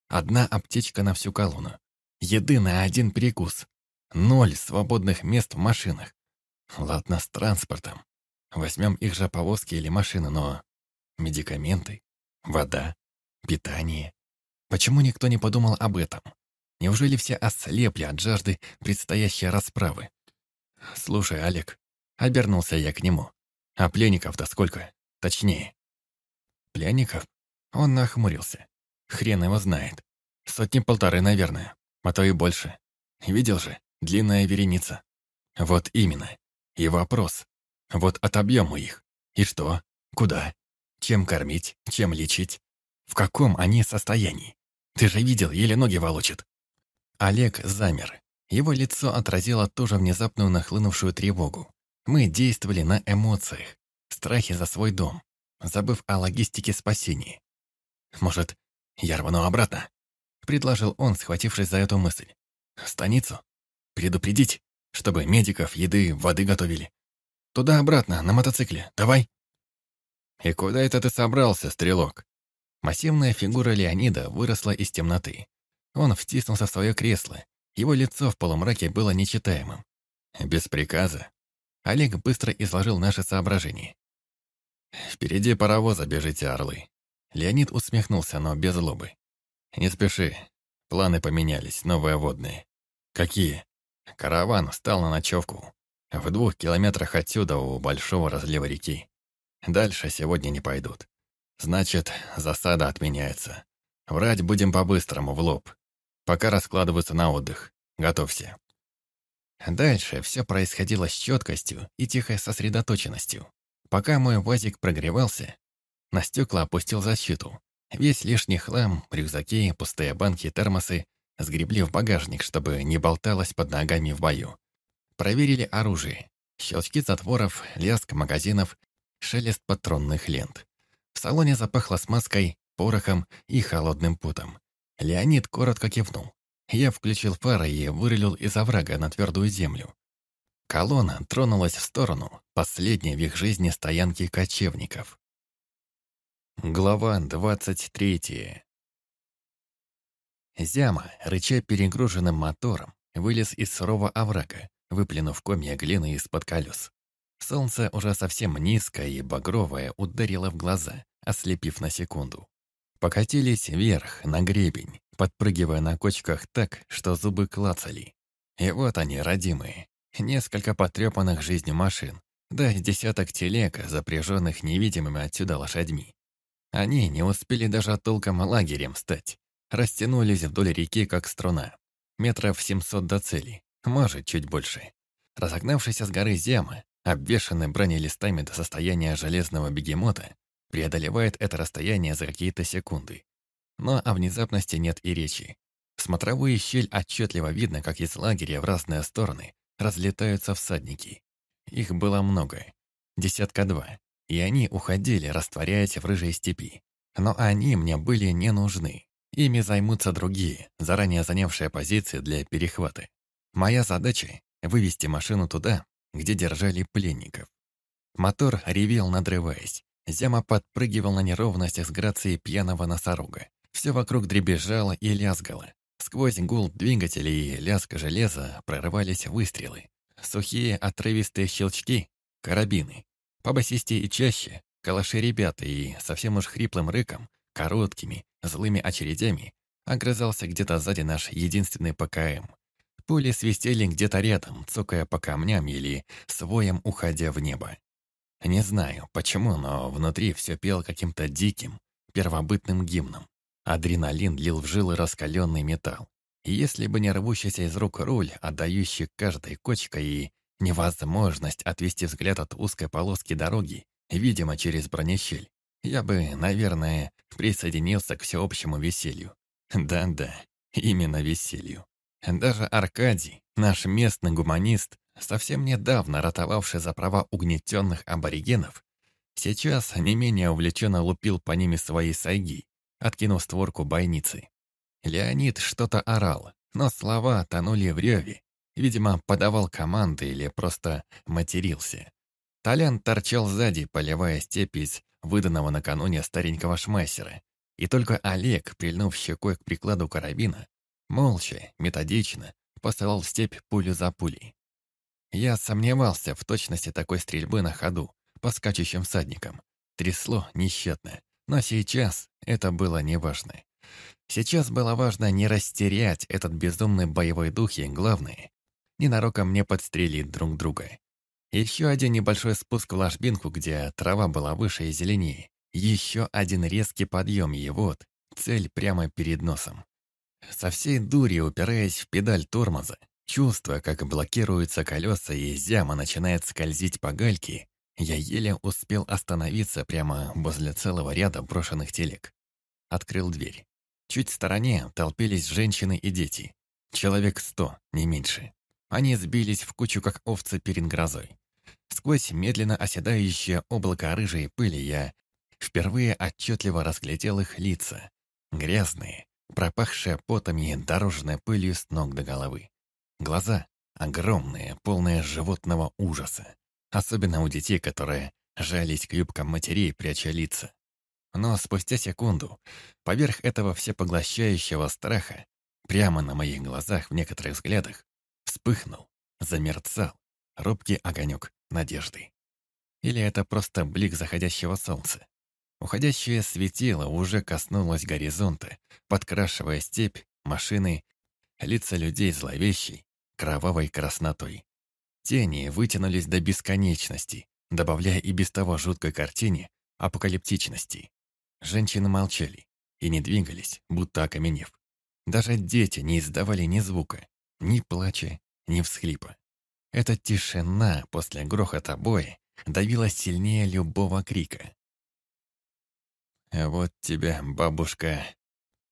одна аптечка на всю колонну, еды на один перекус, ноль свободных мест в машинах. Ладно, с транспортом. Возьмем их же повозки или машины, но медикаменты, вода, питание. Почему никто не подумал об этом? Неужели все ослепли от жажды предстоящей расправы? «Слушай, Олег», — обернулся я к нему, а пленников-то сколько? Точнее. Пленников? Он нахмурился. Хрен его знает. Сотни-полторы, наверное. А то и больше. Видел же, длинная вереница. Вот именно. И вопрос. Вот отобьем мы их. И что? Куда? Чем кормить? Чем лечить? В каком они состоянии? Ты же видел, еле ноги волочит. Олег замер. Его лицо отразило ту же внезапную нахлынувшую тревогу. Мы действовали на эмоциях, страхе за свой дом, забыв о логистике спасения. «Может, я рвану обратно?» — предложил он, схватившись за эту мысль. «В станицу? Предупредить, чтобы медиков, еды, воды готовили. Туда-обратно, на мотоцикле. Давай!» «И куда это ты собрался, стрелок?» Массивная фигура Леонида выросла из темноты. Он втиснулся в свое кресло. Его лицо в полумраке было нечитаемым. Без приказа. Олег быстро изложил наши соображения. «Впереди паровоза бежите, орлы». Леонид усмехнулся, но без злобы. «Не спеши. Планы поменялись, новые водные». «Какие?» Караван встал на ночевку. В двух километрах отсюда, у большого разлива реки. Дальше сегодня не пойдут. Значит, засада отменяется. Врать будем по-быстрому, в лоб. Пока раскладываются на отдых. Готовься. Дальше все происходило с четкостью и тихой сосредоточенностью. Пока мой УАЗик прогревался, на стекла опустил защиту. Весь лишний хлам, рюкзаки, пустые банки и термосы сгребли в багажник, чтобы не болталось под ногами в бою. Проверили оружие. Щелчки затворов, лязг магазинов, шелест патронных лент. В салоне запахло смазкой, порохом и холодным путом. Леонид коротко кивнул. Я включил фары и вырулил из оврага на твердую землю. Колонна тронулась в сторону последней в их жизни стоянки кочевников. Глава двадцать третья. Зяма, рыча перегруженным мотором, вылез из сырого оврага, выплюнув комья глины из-под колес. Солнце уже совсем низкое и багровое ударило в глаза, ослепив на секунду. Покатились вверх, на гребень, подпрыгивая на кочках так, что зубы клацали. И вот они, родимые. Несколько потрепанных жизнью машин, да десяток телег, запряженных невидимыми отсюда лошадьми. Они не успели даже толком лагерем стать. Растянулись вдоль реки, как струна. Метров семьсот до цели, может, чуть больше. Разогнавшись с горы Зема, обвешанный бронелистами до состояния железного бегемота, преодолевает это расстояние за какие-то секунды. Но о внезапности нет и речи. В смотровую щель отчетливо видно, как из лагеря в разные стороны разлетаются всадники. Их было много, десятка два, и они уходили, растворяясь в рыжей степи. Но они мне были не нужны. Ими займутся другие, заранее занявшие позиции для перехвата. Моя задача — вывести машину туда, где держали пленников. Мотор ревел, надрываясь. Зяма подпрыгивал на неровностях с грацией пьяного носорога. Все вокруг дребезжало и лязгало. Сквозь гул двигателей и лязг железа прорывались выстрелы. Сухие отрывистые щелчки — карабины. По басисте и чаще — калаши ребята и совсем уж хриплым рыком, короткими, злыми очередями огрызался где-то сзади наш единственный ПКМ. Пули свистели где-то рядом, цокая по камням или своем уходя в небо. Не знаю, почему, но внутри все пел каким-то диким, первобытным гимном. Адреналин лил в жилы раскаленный металл. И если бы не рвущийся из рук руль, отдающий каждой кочкой и невозможность отвести взгляд от узкой полоски дороги, видимо, через бронещель, я бы, наверное, присоединился к всеобщему веселью. Да-да, именно веселью. Даже Аркадий, наш местный гуманист, совсем недавно ратовавший за права угнетенных аборигенов, сейчас не менее увлеченно лупил по ними свои сайги, откинув створку бойницы. Леонид что-то орал, но слова тонули в реве. Видимо, подавал команды или просто матерился. Толян торчал сзади, поливая степь из выданного накануне старенького шмайсера. И только Олег, прильнув щекой к прикладу карабина, молча, методично, посылал степь пулю за пулей. Я сомневался в точности такой стрельбы на ходу, по скачущим всадникам. Трясло нещетно. Но сейчас это было неважно. Сейчас было важно не растерять этот безумный боевой дух и, главное, ненароком не подстрелить друг друга. Еще один небольшой спуск в ложбинку, где трава была выше и зеленее. Еще один резкий подъем, и вот, цель прямо перед носом. Со всей дури упираясь в педаль тормоза, чувствуя, как блокируются колеса и зяма начинает скользить по гальке, я еле успел остановиться прямо возле целого ряда брошенных телег. Открыл дверь. Чуть в стороне толпились женщины и дети. Человек сто, не меньше. Они сбились в кучу, как овцы перед грозой. Сквозь медленно оседающее облако рыжей пыли я впервые отчетливо разглядел их лица. Грязные, пропахшие потом и дорожной пылью с ног до головы. Глаза огромные, полные животного ужаса. особенно у детей, которые жались к юбкам матерей, пряча лица. Но спустя секунду, поверх этого всепоглощающего страха, прямо на моих глазах в некоторых взглядах, вспыхнул, замерцал робкий огонек надежды. Или это просто блик заходящего солнца? Уходящее светило уже коснулось горизонта, подкрашивая степь, машины, лица людей зловещей, кровавой краснотой. Тени вытянулись до бесконечности, добавляя и без того жуткой картине апокалиптичности. Женщины молчали и не двигались, будто окаменев. Даже дети не издавали ни звука, ни плача, ни всхлипа. Эта тишина после грохота боя давила сильнее любого крика. «Вот тебе, бабушка,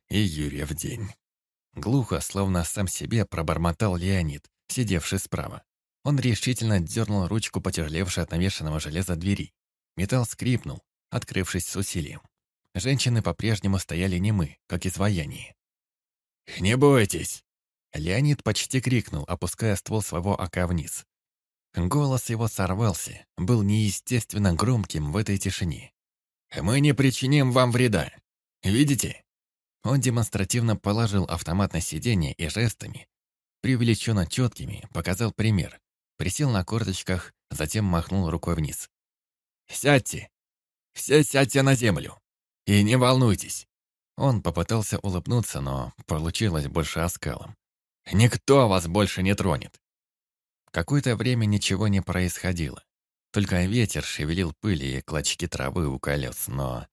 и Юрия в день». Глухо, словно сам себе, пробормотал Леонид, сидевший справа. Он решительно дернул ручку потяжелевшей от навешенного железа двери. Металл скрипнул, открывшись с усилием. Женщины по-прежнему стояли немы, как изваяние. «Не бойтесь!» Леонид почти крикнул, опуская ствол своего ока вниз. Голос его сорвался, был неестественно громким в этой тишине. «Мы не причиним вам вреда. Видите?» Он демонстративно положил автомат на сиденье и жестами, преувеличенно четкими, показал пример. Присел на корточках, затем махнул рукой вниз. «Сядьте! Все сядьте на землю! И не волнуйтесь!» Он попытался улыбнуться, но получилось больше оскалом. «Никто вас больше не тронет!» Какое-то время ничего не происходило. Только ветер шевелил пыли и клочки травы у колес, но...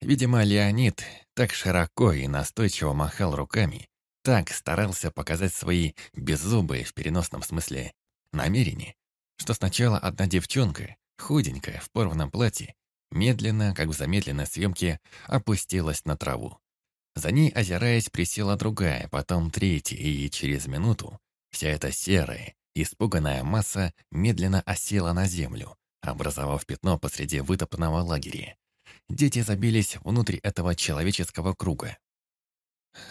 Видимо, Леонид так широко и настойчиво махал руками, так старался показать свои беззубые в переносном смысле намерения, что сначала одна девчонка, худенькая, в порванном платье, медленно, как в замедленной съемке, опустилась на траву. За ней, озираясь, присела другая, потом третья, и через минуту вся эта серая, испуганная масса медленно осела на землю, образовав пятно посреди вытопленного лагеря. Дети забились внутрь этого человеческого круга.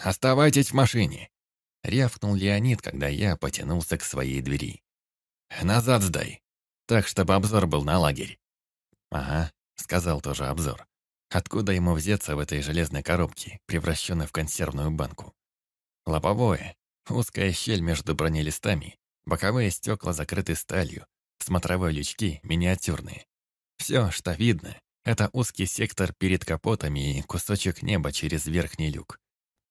«Оставайтесь в машине!» — рявкнул Леонид, когда я потянулся к своей двери. «Назад сдай, так, чтобы обзор был на лагерь». «Ага», — сказал тоже обзор. Откуда ему взяться в этой железной коробке, превращенной в консервную банку? Лобовое, узкая щель между бронелистами, боковые стекла закрыты сталью, смотровые лючки миниатюрные. Все, что видно, это узкий сектор перед капотами и кусочек неба через верхний люк.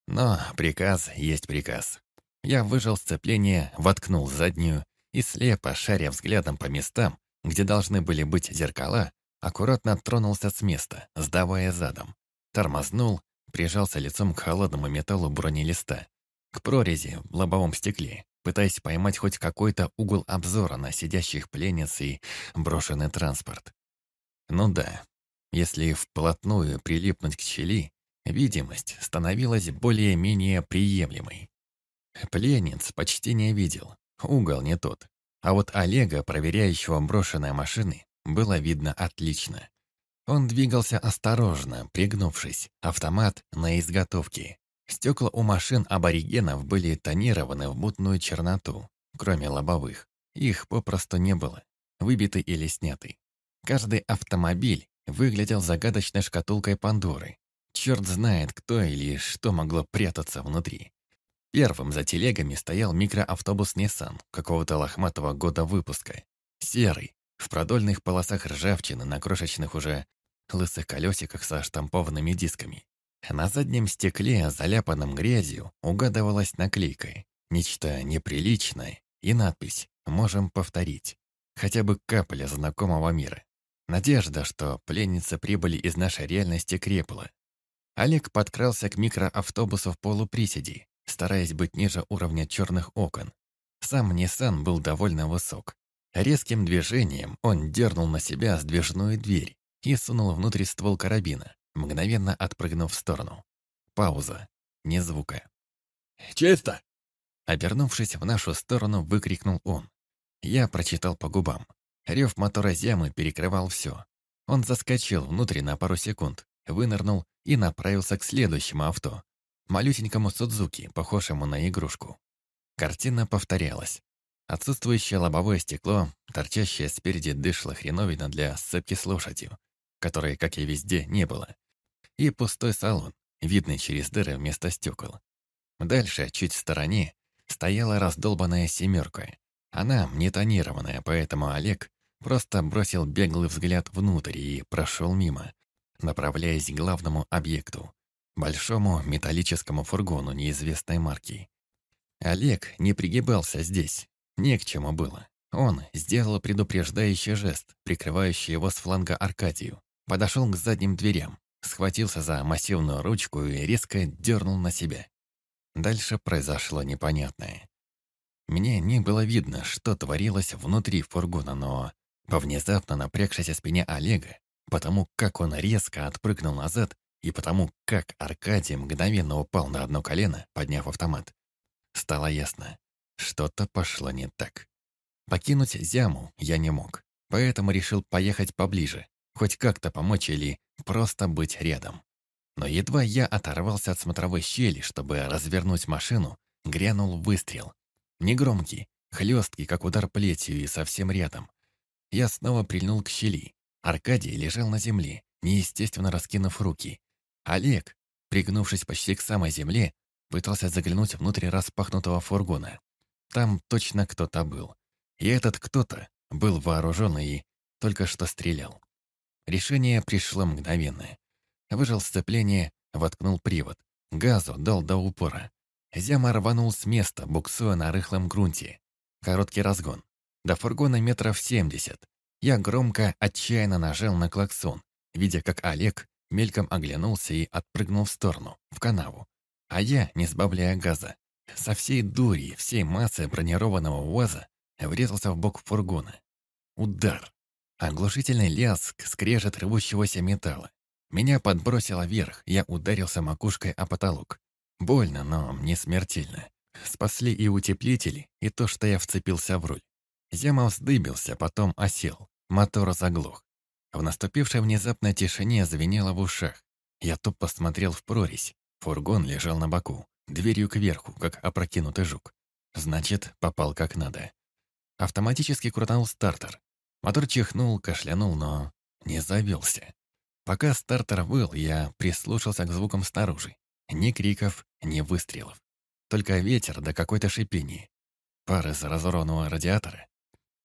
Но приказ есть приказ. Я выжал сцепление, воткнул заднюю и слепо, шаря взглядом по местам, где должны были быть зеркала, аккуратно тронулся с места, сдавая задом. Тормознул, прижался лицом к холодному металлу бронелиста, к прорези в лобовом стекле, пытаясь поймать хоть какой-то угол обзора на сидящих пленниц и брошенный транспорт. Ну да, если вплотную прилипнуть к щели, видимость становилась более-менее приемлемой. Пленниц почти не видел, угол не тот. А вот Олега, проверяющего брошенные машины, было видно отлично. Он двигался осторожно, пригнувшись, автомат на изготовке. Стекла у машин аборигенов были тонированы в мутную черноту, кроме лобовых. Их попросту не было, выбиты или сняты. Каждый автомобиль выглядел загадочной шкатулкой Пандоры. Черт знает, кто или что могло прятаться внутри. Первым за телегами стоял микроавтобус Nissan какого-то лохматого года выпуска. Серый, в продольных полосах ржавчины на крошечных уже лысых колесиках со штампованными дисками. На заднем стекле, заляпанном грязью, угадывалась наклейка. Нечто неприличное и надпись «Можем повторить». Хотя бы капля знакомого мира. Надежда, что пленницы прибыли из нашей реальности, крепла. Олег подкрался к микроавтобусу в полуприседи, стараясь быть ниже уровня черных окон. Сам Ниссан был довольно высок, Резким движением он дернул на себя сдвижную дверь и сунул внутрь ствол карабина, мгновенно отпрыгнув в сторону. Пауза. Ни звука. «Чисто!» Обернувшись в нашу сторону, выкрикнул он. Я прочитал по губам. Рев мотора Зямы перекрывал все. Он заскочил внутрь на пару секунд, вынырнул и направился к следующему авто. Малюсенькому Судзуки, похожему на игрушку. Картина повторялась. Отсутствующее лобовое стекло, торчащее спереди дышло хреновина для сцепки с лошадью, которой, как и везде, не было. И пустой салон, видный через дыры вместо стекол. Дальше, чуть в стороне, стояла раздолбанная семерка. Она не тонированная, поэтому Олег просто бросил беглый взгляд внутрь и прошел мимо, направляясь к главному объекту — большому металлическому фургону неизвестной марки. Олег не пригибался здесь, не к чему было. Он сделал предупреждающий жест, прикрывающий его с фланга Аркадию. Подошел к задним дверям, схватился за массивную ручку и резко дернул на себя. Дальше произошло непонятное. Мне не было видно, что творилось внутри фургона, но по внезапно напрягшейся спине Олега, потому как он резко отпрыгнул назад и потому как Аркадий мгновенно упал на одно колено, подняв автомат, стало ясно. Что-то пошло не так. Покинуть Зяму я не мог, поэтому решил поехать поближе, хоть как-то помочь или просто быть рядом. Но едва я оторвался от смотровой щели, чтобы развернуть машину, грянул выстрел. Негромкий, хлесткий, как удар плетью и совсем рядом. Я снова прильнул к щели. Аркадий лежал на земле, неестественно раскинув руки. Олег, пригнувшись почти к самой земле, пытался заглянуть внутрь распахнутого фургона. Там точно кто-то был. И этот кто-то был вооружен и только что стрелял. Решение пришло мгновенно. Выжил сцепление, воткнул привод. Газу дал до упора. Зяма рванул с места, буксуя на рыхлом грунте. Короткий разгон. До фургона метров семьдесят. Я громко, отчаянно нажал на клаксон, видя, как Олег мельком оглянулся и отпрыгнул в сторону, в канаву. А я, не сбавляя газа, со всей дури, всей массы бронированного УАЗа врезался в бок фургона. Удар. Оглушительный лязг, скрежет рвущегося металла. Меня подбросило вверх, я ударился макушкой о потолок. Больно, но не смертельно. Спасли и утеплители, и то, что я вцепился в руль. Зяма вздыбился, потом осел. Мотор заглох. В наступившей внезапной тишине звенело в ушах. Я тупо смотрел в прорезь. Фургон лежал на боку дверью кверху, как опрокинутый жук. Значит, попал как надо. Автоматически крутанул стартер. Мотор чихнул, кашлянул, но не завелся. Пока стартер выл, я прислушался к звукам снаружи. Ни криков, ни выстрелов. Только ветер да какое-то шипение. Пар из разорванного радиатора.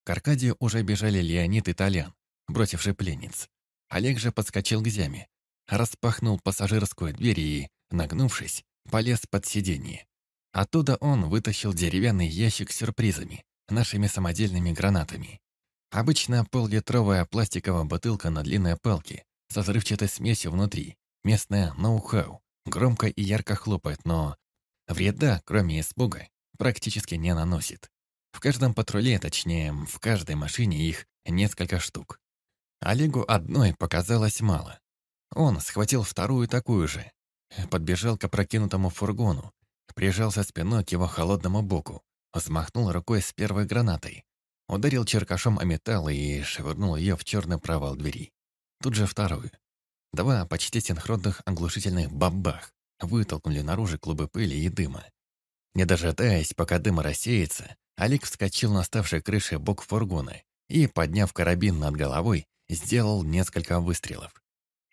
К Аркадию уже бежали Леонид и Толян, бросивший пленниц. Олег же подскочил к Зяме, распахнул пассажирскую дверь и, нагнувшись, полез под сиденье. Оттуда он вытащил деревянный ящик с сюрпризами, нашими самодельными гранатами. Обычно поллитровая пластиковая бутылка на длинной палке со взрывчатой смесью внутри. Местная ноу-хау. Громко и ярко хлопает, но вреда, кроме испуга, практически не наносит. В каждом патруле, точнее, в каждой машине их несколько штук. Олегу одной показалось мало. Он схватил вторую такую же, подбежал к опрокинутому фургону, прижался спиной к его холодному боку, взмахнул рукой с первой гранатой, ударил черкашом о металл и швырнул ее в черный провал двери. Тут же вторую. Два почти синхронных оглушительных бабах вытолкнули наружу клубы пыли и дыма. Не дожидаясь, пока дым рассеется, Олег вскочил на ставшей крыше бок фургона и, подняв карабин над головой, сделал несколько выстрелов.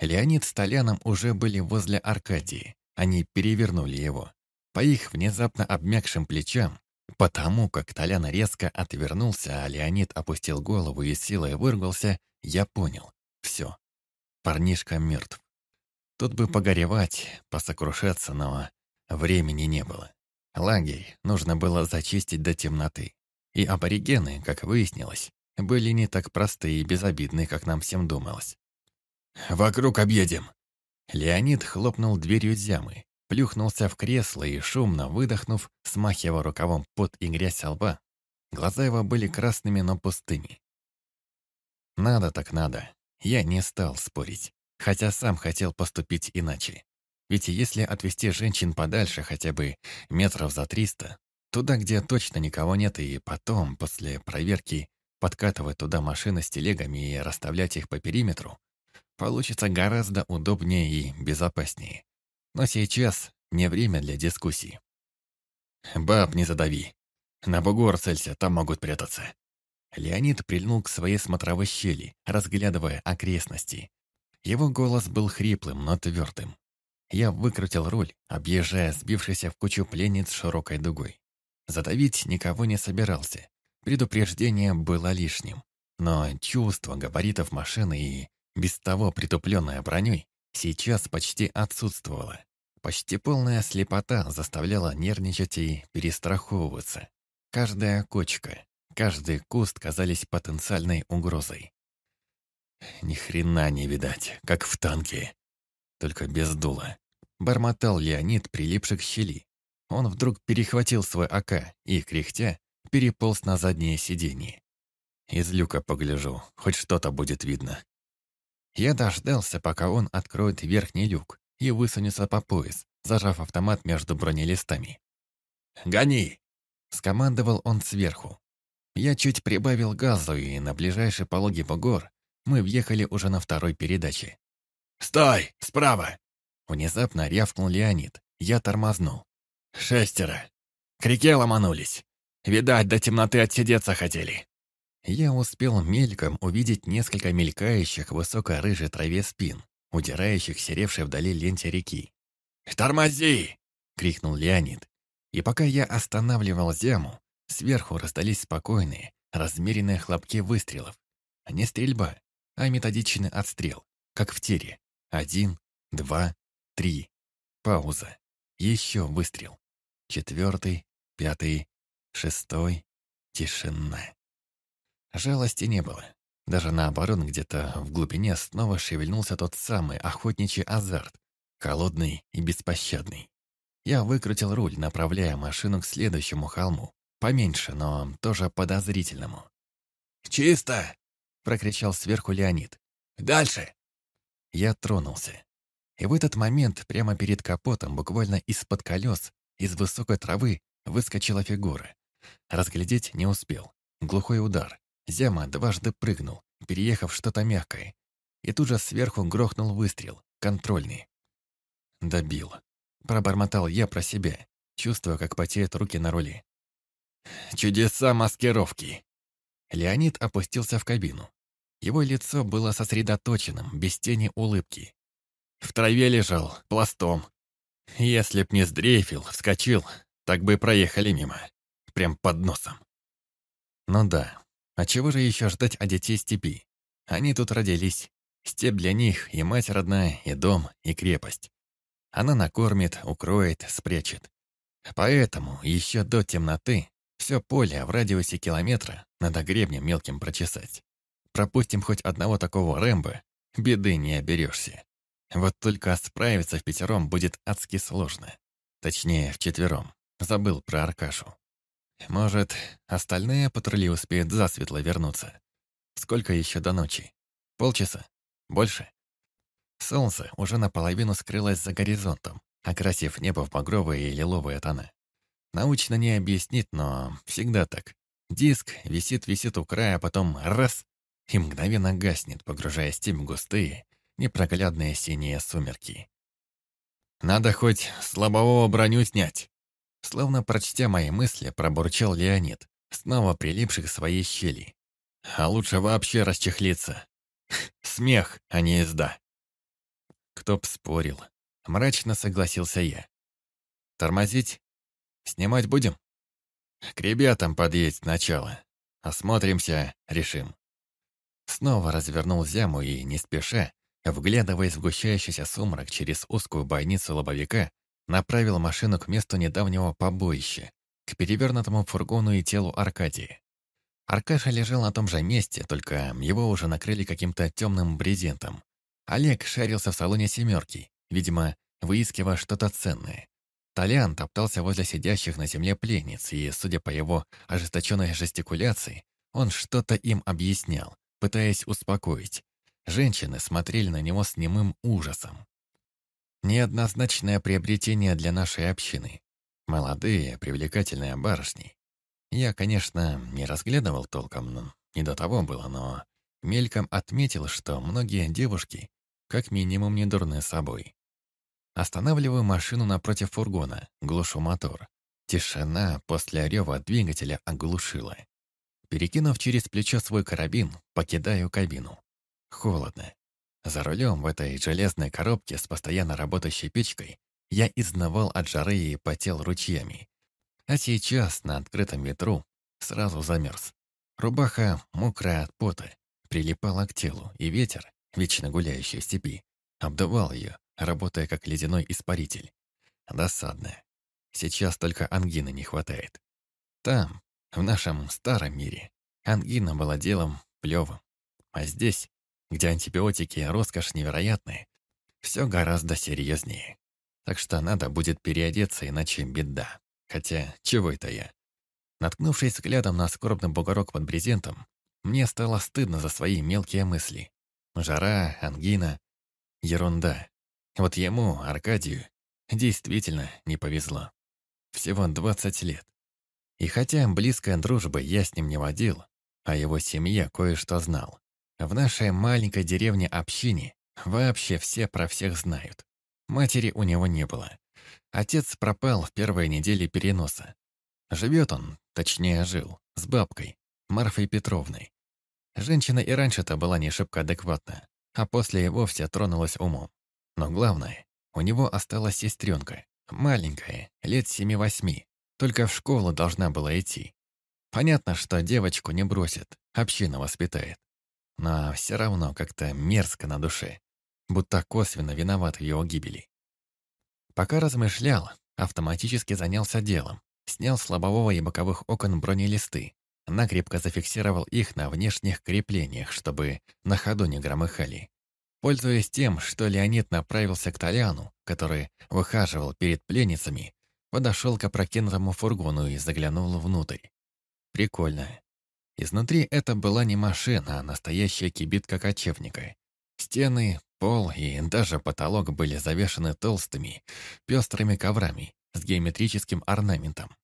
Леонид с Толяном уже были возле Аркадии. Они перевернули его. По их внезапно обмякшим плечам, потому как Толян резко отвернулся, а Леонид опустил голову и силой выругался, я понял. Все. Парнишка мертв. Тут бы погоревать, посокрушаться, но времени не было. Лагерь нужно было зачистить до темноты. И аборигены, как выяснилось, были не так простые и безобидны, как нам всем думалось. «Вокруг объедем!» Леонид хлопнул дверью зямы, плюхнулся в кресло и, шумно выдохнув, смахивая рукавом пот и грязь лба, глаза его были красными, но пустыми. «Надо так надо». Я не стал спорить, хотя сам хотел поступить иначе. Ведь если отвезти женщин подальше хотя бы метров за триста, туда, где точно никого нет, и потом, после проверки, подкатывать туда машины с телегами и расставлять их по периметру, Получится гораздо удобнее и безопаснее. Но сейчас не время для дискуссий. «Баб, не задави!» На бугор целься, там могут прятаться». Леонид прильнул к своей смотровой щели, разглядывая окрестности. Его голос был хриплым, но твердым. Я выкрутил руль, объезжая сбившийся в кучу пленниц широкой дугой. Задавить никого не собирался. Предупреждение было лишним. Но чувство габаритов машины и без того притупленная броней сейчас почти отсутствовало. Почти полная слепота заставляла нервничать и перестраховываться. Каждая кочка, каждый куст казались потенциальной угрозой. Ни хрена не видать, как в танке. Только без дула. Бормотал Леонид, прилипший к щели. Он вдруг перехватил свой АК и, кряхтя, переполз на заднее сиденье. Из люка погляжу, хоть что-то будет видно. Я дождался, пока он откроет верхний люк и высунется по пояс, зажав автомат между бронелистами. «Гони!» — скомандовал он сверху. Я чуть прибавил газу, и на ближайший пологий бугор мы въехали уже на второй передаче. «Стой! Справа!» Внезапно рявкнул Леонид. Я тормознул. «Шестеро! К реке ломанулись! Видать, до темноты отсидеться хотели!» Я успел мельком увидеть несколько мелькающих в высокой рыжей траве спин, удирающих серевшей вдали ленте реки. «Тормози!» — крикнул Леонид. И пока я останавливал зяму, сверху раздались спокойные, размеренные хлопки выстрелов. Не стрельба, а методичный отстрел, как в тире. Один, два, три. Пауза. Еще выстрел. Четвертый, пятый, шестой. Тишина. Жалости не было. Даже наоборот, где-то в глубине снова шевельнулся тот самый охотничий азарт, холодный и беспощадный. Я выкрутил руль, направляя машину к следующему холму, поменьше, но тоже подозрительному. «Чисто!» — прокричал сверху Леонид. «Дальше!» Я тронулся. И в этот момент прямо перед капотом, буквально из-под колес, из высокой травы, выскочила фигура. Разглядеть не успел. Глухой удар. Зяма дважды прыгнул, переехав что-то мягкое. И тут же сверху грохнул выстрел, контрольный. Добил. Пробормотал я про себя, чувствуя, как потеют руки на руле. «Чудеса маскировки!» Леонид опустился в кабину. Его лицо было сосредоточенным, без тени улыбки. В траве лежал, пластом. Если б не сдрейфил, вскочил, так бы проехали мимо. Прям под носом. Ну да, а чего же еще ждать от детей степи? Они тут родились. Степь для них и мать родная, и дом, и крепость. Она накормит, укроет, спрячет. Поэтому еще до темноты все поле в радиусе километра надо гребнем мелким прочесать. Пропустим хоть одного такого Рэмбо, беды не оберешься. Вот только справиться в пятером будет адски сложно. Точнее, в четвером. Забыл про Аркашу. Может, остальные патрули успеют засветло вернуться. Сколько еще до ночи? Полчаса? Больше? Солнце уже наполовину скрылось за горизонтом, окрасив небо в багровые и лиловые тона. Научно не объяснить, но всегда так. Диск висит-висит у края, а потом раз — и мгновенно гаснет, погружая степь в густые, непроглядные синие сумерки. «Надо хоть слабового броню снять!» Словно прочтя мои мысли, пробурчал Леонид, снова прилипший к своей щели. «А лучше вообще расчехлиться. Смех, а не езда!» Кто б спорил. Мрачно согласился я. «Тормозить? Снимать будем?» «К ребятам подъедь сначала. Осмотримся, решим». Снова развернул зяму и, не спеша, вглядываясь в гущающийся сумрак через узкую бойницу лобовика, направил машину к месту недавнего побоища, к перевернутому фургону и телу Аркадии. Аркаша лежал на том же месте, только его уже накрыли каким-то темным брезентом. Олег шарился в салоне «семерки», видимо, выискивая что-то ценное. Толян топтался возле сидящих на земле пленниц, и, судя по его ожесточенной жестикуляции, он что-то им объяснял, пытаясь успокоить. Женщины смотрели на него с немым ужасом. Неоднозначное приобретение для нашей общины. Молодые, привлекательные барышни. Я, конечно, не разглядывал толком, но не до того было, но мельком отметил, что многие девушки как минимум не дурны собой. Останавливаю машину напротив фургона, глушу мотор. Тишина после рева двигателя оглушила. Перекинув через плечо свой карабин, покидаю кабину. Холодно. За рулем в этой железной коробке с постоянно работающей печкой я изнавал от жары и потел ручьями. А сейчас на открытом ветру сразу замерз. Рубаха, мокрая от пота, прилипала к телу, и ветер, вечно гуляющий в степи, обдувал ее, работая как ледяной испаритель. Досадно. Сейчас только ангины не хватает. Там, в нашем старом мире, ангина была делом плевым. А здесь, где антибиотики и роскошь невероятные, все гораздо серьезнее. Так что надо будет переодеться, иначе беда. Хотя, чего это я? Наткнувшись взглядом на скорбный бугорок под брезентом, мне стало стыдно за свои мелкие мысли. Жара, ангина, ерунда. Вот ему, Аркадию, действительно не повезло. Всего 20 лет. И хотя близкой дружбы я с ним не водил, а его семье кое-что знал, в нашей маленькой деревне общине вообще все про всех знают. Матери у него не было. Отец пропал в первые недели переноса. Живет он, точнее жил, с бабкой, Марфой Петровной. Женщина и раньше-то была не шибко адекватна, а после и вовсе тронулась умом. Но главное, у него осталась сестренка, маленькая, лет семи-восьми, только в школу должна была идти. Понятно, что девочку не бросит, община воспитает. Но все равно как-то мерзко на душе, будто косвенно виноват в его гибели. Пока размышлял, автоматически занялся делом. Снял с лобового и боковых окон бронелисты, накрепко зафиксировал их на внешних креплениях, чтобы на ходу не громыхали. Пользуясь тем, что Леонид направился к Толяну, который выхаживал перед пленницами, подошел к опрокинутому фургону и заглянул внутрь. Прикольно. Изнутри это была не машина, а настоящая кибитка кочевника. Стены, пол и даже потолок были завешаны толстыми, пестрыми коврами с геометрическим орнаментом.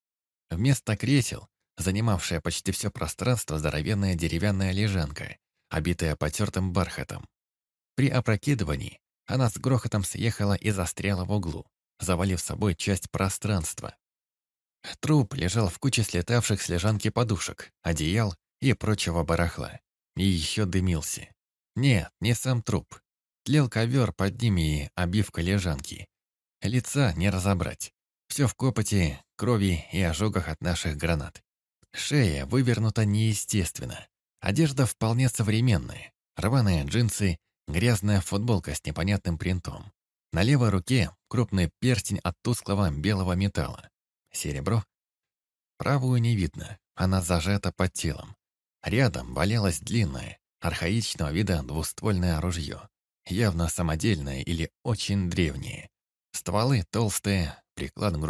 Вместо кресел, занимавшая почти все пространство, здоровенная деревянная лежанка, обитая потертым бархатом. При опрокидывании она с грохотом съехала и застряла в углу, завалив собой часть пространства. Труп лежал в куче слетавших с лежанки подушек, одеял и прочего барахла. И еще дымился. Нет, не сам труп. Тлел ковер под ними и обивка лежанки. Лица не разобрать. Все в копоти, крови и ожогах от наших гранат. Шея вывернута неестественно. Одежда вполне современная. Рваные джинсы, грязная футболка с непонятным принтом. На левой руке крупный перстень от тусклого белого металла. Серебро? Правую не видно, она зажата под телом. Рядом валялось длинное, архаичного вида двуствольное ружье. Явно самодельное или очень древнее. Стволы толстые, приклад грубо